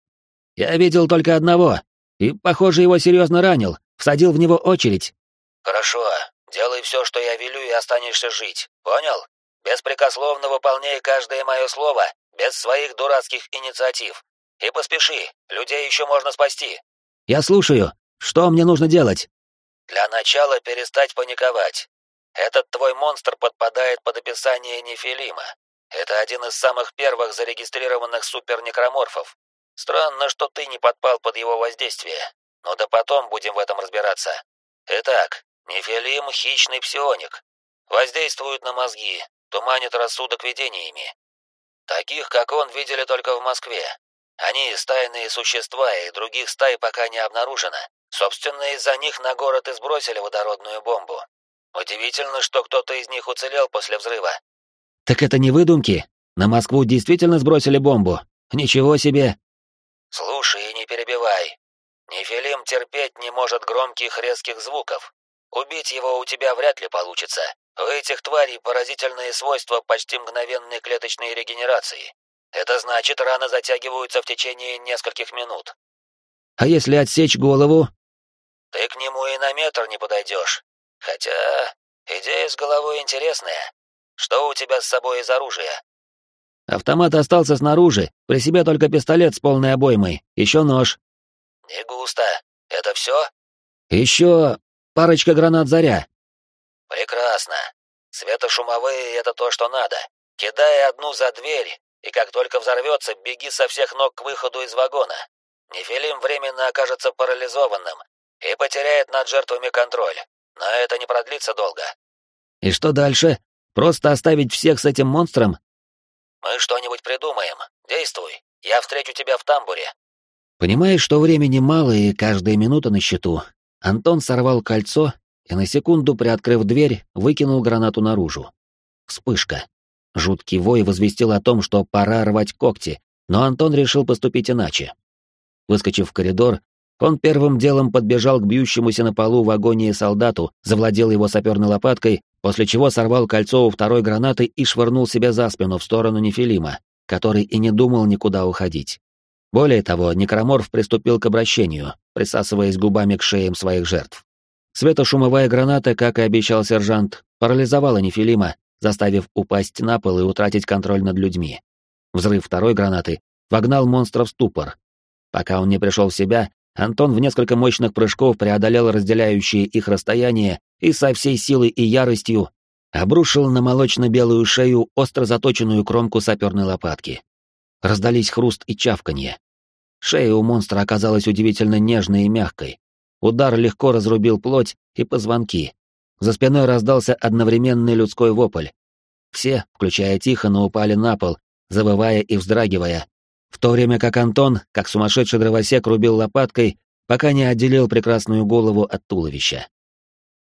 «Я видел только одного, и, похоже, его серьезно ранил, всадил в него очередь». «Хорошо, делай все, что я велю, и останешься жить, понял? Беспрекословно выполняй каждое мое слово, без своих дурацких инициатив. И поспеши, людей еще можно спасти». «Я слушаю. Что мне нужно делать?» «Для начала перестать паниковать. Этот твой монстр подпадает под описание нефилима. Это один из самых первых зарегистрированных супернекроморфов. Странно, что ты не подпал под его воздействие. Но да потом будем в этом разбираться. Итак, нефилим — хищный псионик. Воздействует на мозги, туманит рассудок видениями. Таких, как он, видели только в Москве. Они стайные существа, и других стай пока не обнаружено. Собственно, из-за них на город и сбросили водородную бомбу. Удивительно, что кто-то из них уцелел после взрыва. Так это не выдумки? На Москву действительно сбросили бомбу? Ничего себе! Слушай и не перебивай. Нефилим терпеть не может громких резких звуков. Убить его у тебя вряд ли получится. У этих тварей поразительные свойства почти мгновенной клеточной регенерации. Это значит, раны затягиваются в течение нескольких минут. А если отсечь голову? Ты к нему и на метр не подойдешь. Хотя идея с головой интересная. Что у тебя с собой из оружия? Автомат остался снаружи, при себе только пистолет с полной обоймой, еще нож. Не густо. Это все? Еще парочка гранат заря. Прекрасно. Светошумовые — это то, что надо. Кидай одну за дверь, и как только взорвется, беги со всех ног к выходу из вагона. Нефилим временно окажется парализованным и потеряет над жертвами контроль. Но это не продлится долго. И что дальше? Просто оставить всех с этим монстром? Мы что-нибудь придумаем. Действуй. Я встречу тебя в тамбуре. Понимая, что времени мало и каждая минута на счету, Антон сорвал кольцо и на секунду, приоткрыв дверь, выкинул гранату наружу. Вспышка. Жуткий вой возвестил о том, что пора рвать когти, но Антон решил поступить иначе. Выскочив в коридор, он первым делом подбежал к бьющемуся на полу в агонии солдату, завладел его саперной лопаткой, после чего сорвал кольцо у второй гранаты и швырнул себя за спину в сторону Нефилима, который и не думал никуда уходить. Более того, некроморф приступил к обращению, присасываясь губами к шеям своих жертв. Светошумовая граната, как и обещал сержант, парализовала Нефилима, заставив упасть на пол и утратить контроль над людьми. Взрыв второй гранаты вогнал монстра в ступор. Пока он не пришел в себя, Антон в несколько мощных прыжков преодолел разделяющие их расстояние и со всей силой и яростью обрушил на молочно-белую шею остро заточенную кромку саперной лопатки. Раздались хруст и чавканье. Шея у монстра оказалась удивительно нежной и мягкой. Удар легко разрубил плоть и позвонки. За спиной раздался одновременный людской вопль. Все, включая Тихона, упали на пол, завывая и вздрагивая, в то время как Антон, как сумасшедший дровосек, рубил лопаткой, пока не отделил прекрасную голову от туловища.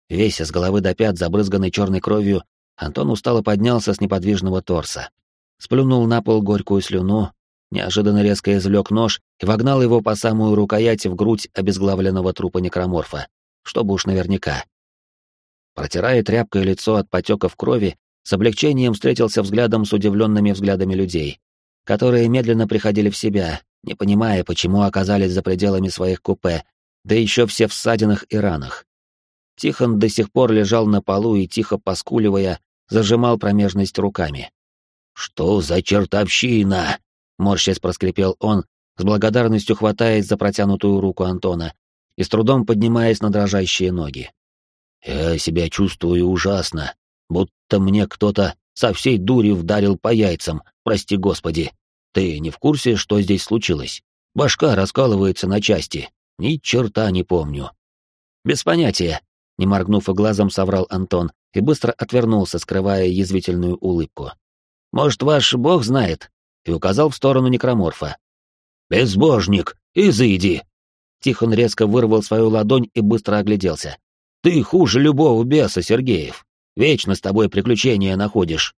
Весь с головы до пят, забрызганный черной кровью, Антон устало поднялся с неподвижного торса. Сплюнул на пол горькую слюну, неожиданно резко извлек нож и вогнал его по самую рукоять в грудь обезглавленного трупа некроморфа, чтобы уж наверняка. Протирая тряпкой лицо от потеков крови, с облегчением встретился взглядом с удивленными взглядами людей, которые медленно приходили в себя, не понимая, почему оказались за пределами своих купе, да еще все в ссадинах и ранах. Тихон до сих пор лежал на полу и, тихо поскуливая, зажимал промежность руками. «Что за чертовщина?» — морщась проскрипел он, с благодарностью хватаясь за протянутую руку Антона и с трудом поднимаясь на дрожащие ноги. «Я себя чувствую ужасно, будто мне кто-то со всей дури вдарил по яйцам, прости господи. Ты не в курсе, что здесь случилось? Башка раскалывается на части. Ни черта не помню. Без понятия, не моргнув и глазом, соврал Антон и быстро отвернулся, скрывая язвительную улыбку. Может, ваш бог знает? И указал в сторону некроморфа. «Безбожник, изыди!» Тихон резко вырвал свою ладонь и быстро огляделся. «Ты хуже любого беса, Сергеев. Вечно с тобой приключения находишь.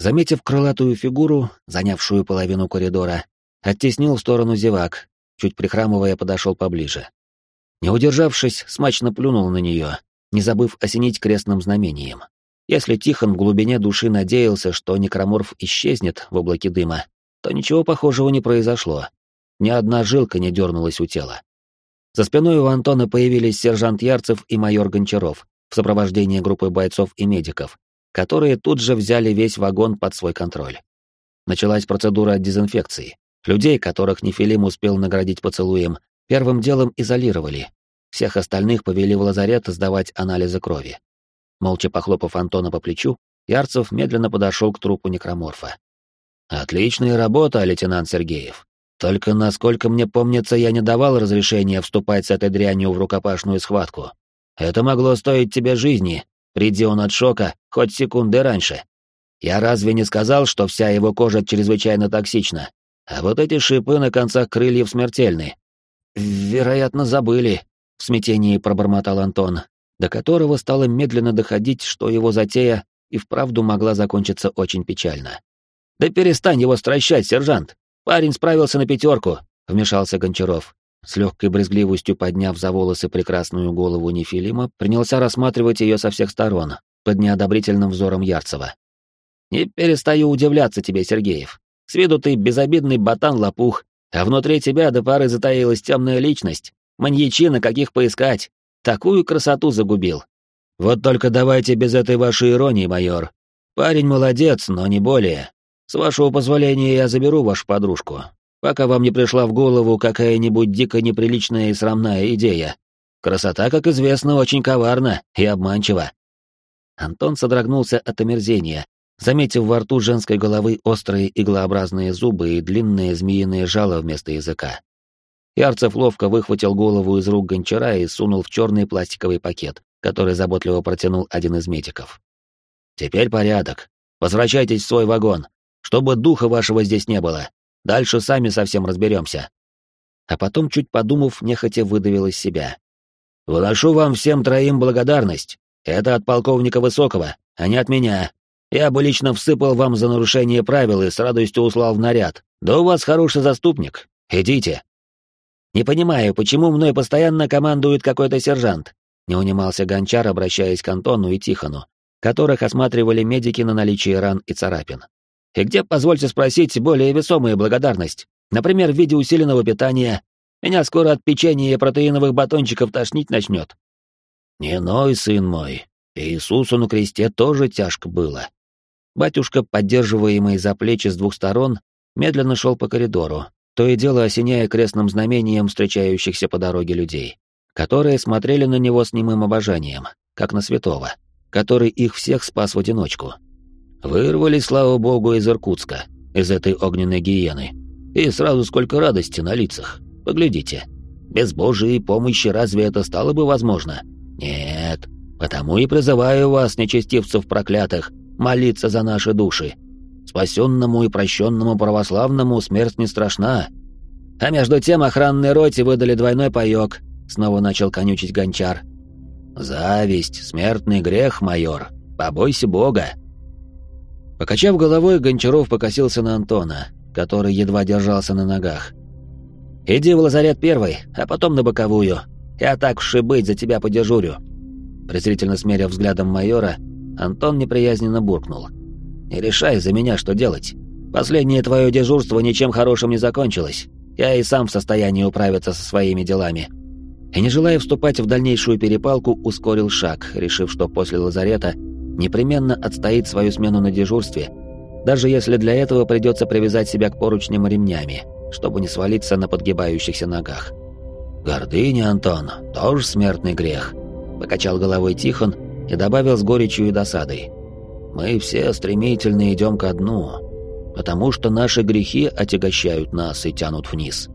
Заметив крылатую фигуру, занявшую половину коридора, оттеснил в сторону зевак, чуть прихрамывая подошел поближе. Не удержавшись, смачно плюнул на нее, не забыв осенить крестным знамением. Если Тихон в глубине души надеялся, что некроморф исчезнет в облаке дыма, то ничего похожего не произошло. Ни одна жилка не дернулась у тела. За спиной у Антона появились сержант Ярцев и майор Гончаров, в сопровождении группы бойцов и медиков, которые тут же взяли весь вагон под свой контроль. Началась процедура дезинфекции. Людей, которых Нефилим успел наградить поцелуем, первым делом изолировали. Всех остальных повели в лазарет сдавать анализы крови. Молча похлопав Антона по плечу, Ярцев медленно подошел к трупу некроморфа. «Отличная работа, лейтенант Сергеев. Только, насколько мне помнится, я не давал разрешения вступать с этой дрянью в рукопашную схватку. Это могло стоить тебе жизни, приди он от шока хоть секунды раньше. Я разве не сказал, что вся его кожа чрезвычайно токсична? А вот эти шипы на концах крыльев смертельны. Вероятно, забыли, в смятении пробормотал Антон, до которого стало медленно доходить, что его затея и вправду могла закончиться очень печально. «Да перестань его стращать, сержант! Парень справился на пятерку!» — вмешался Гончаров. С легкой брезгливостью подняв за волосы прекрасную голову Нефилима, принялся рассматривать ее со всех сторон, под неодобрительным взором Ярцева. «Не перестаю удивляться тебе, Сергеев. С виду ты безобидный ботан-лопух, а внутри тебя до пары затаилась темная личность, маньячина каких поискать. Такую красоту загубил. Вот только давайте без этой вашей иронии, майор. Парень молодец, но не более. С вашего позволения я заберу вашу подружку, пока вам не пришла в голову какая-нибудь дико неприличная и срамная идея. Красота, как известно, очень коварна и обманчива. Антон содрогнулся от омерзения, заметив во рту женской головы острые иглообразные зубы и длинные змеиные жало вместо языка. Ярцев ловко выхватил голову из рук гончара и сунул в черный пластиковый пакет, который заботливо протянул один из медиков. «Теперь порядок. Возвращайтесь в свой вагон, чтобы духа вашего здесь не было. Дальше сами совсем разберемся. А потом, чуть подумав, нехотя выдавил из себя. «Выношу вам всем троим благодарность. Это от полковника Высокого, а не от меня. Я бы лично всыпал вам за нарушение правил и с радостью услал в наряд. Да у вас хороший заступник. Идите». «Не понимаю, почему мной постоянно командует какой-то сержант?» Не унимался Гончар, обращаясь к Антону и Тихону, которых осматривали медики на наличие ран и царапин. И где, позвольте спросить, более весомая благодарность? Например, в виде усиленного питания. Меня скоро от печенья и протеиновых батончиков тошнить начнет. Не ной, сын мой. Иисусу на кресте тоже тяжко было. Батюшка, поддерживаемый за плечи с двух сторон, медленно шел по коридору, то и дело осеняя крестным знамением встречающихся по дороге людей, которые смотрели на него с немым обожанием, как на святого, который их всех спас в одиночку. Вырвались, слава богу, из Иркутска, из этой огненной гиены. И сразу сколько радости на лицах. Поглядите. Без Божьей помощи разве это стало бы возможно? Нет. Потому и призываю вас, нечестивцев проклятых, молиться за наши души. Спасенному и прощенному православному смерть не страшна. А между тем охранной роте выдали двойной паёк, снова начал конючить гончар. Зависть, смертный грех, майор. Побойся Бога. Покачав головой, Гончаров покосился на Антона, который едва держался на ногах. «Иди в лазарет первый, а потом на боковую. Я так уж быть за тебя подежурю». Презрительно смерив взглядом майора, Антон неприязненно буркнул. «Не решай за меня, что делать. Последнее твое дежурство ничем хорошим не закончилось. Я и сам в состоянии управиться со своими делами». И не желая вступать в дальнейшую перепалку, ускорил шаг, решив, что после лазарета непременно отстоит свою смену на дежурстве, даже если для этого придется привязать себя к поручням ремнями, чтобы не свалиться на подгибающихся ногах. «Гордыня, Антон, тоже смертный грех», — покачал головой Тихон и добавил с горечью и досадой. «Мы все стремительно идем ко дну, потому что наши грехи отягощают нас и тянут вниз.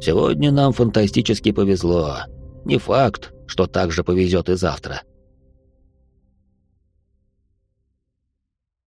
Сегодня нам фантастически повезло. Не факт, что так же повезет и завтра».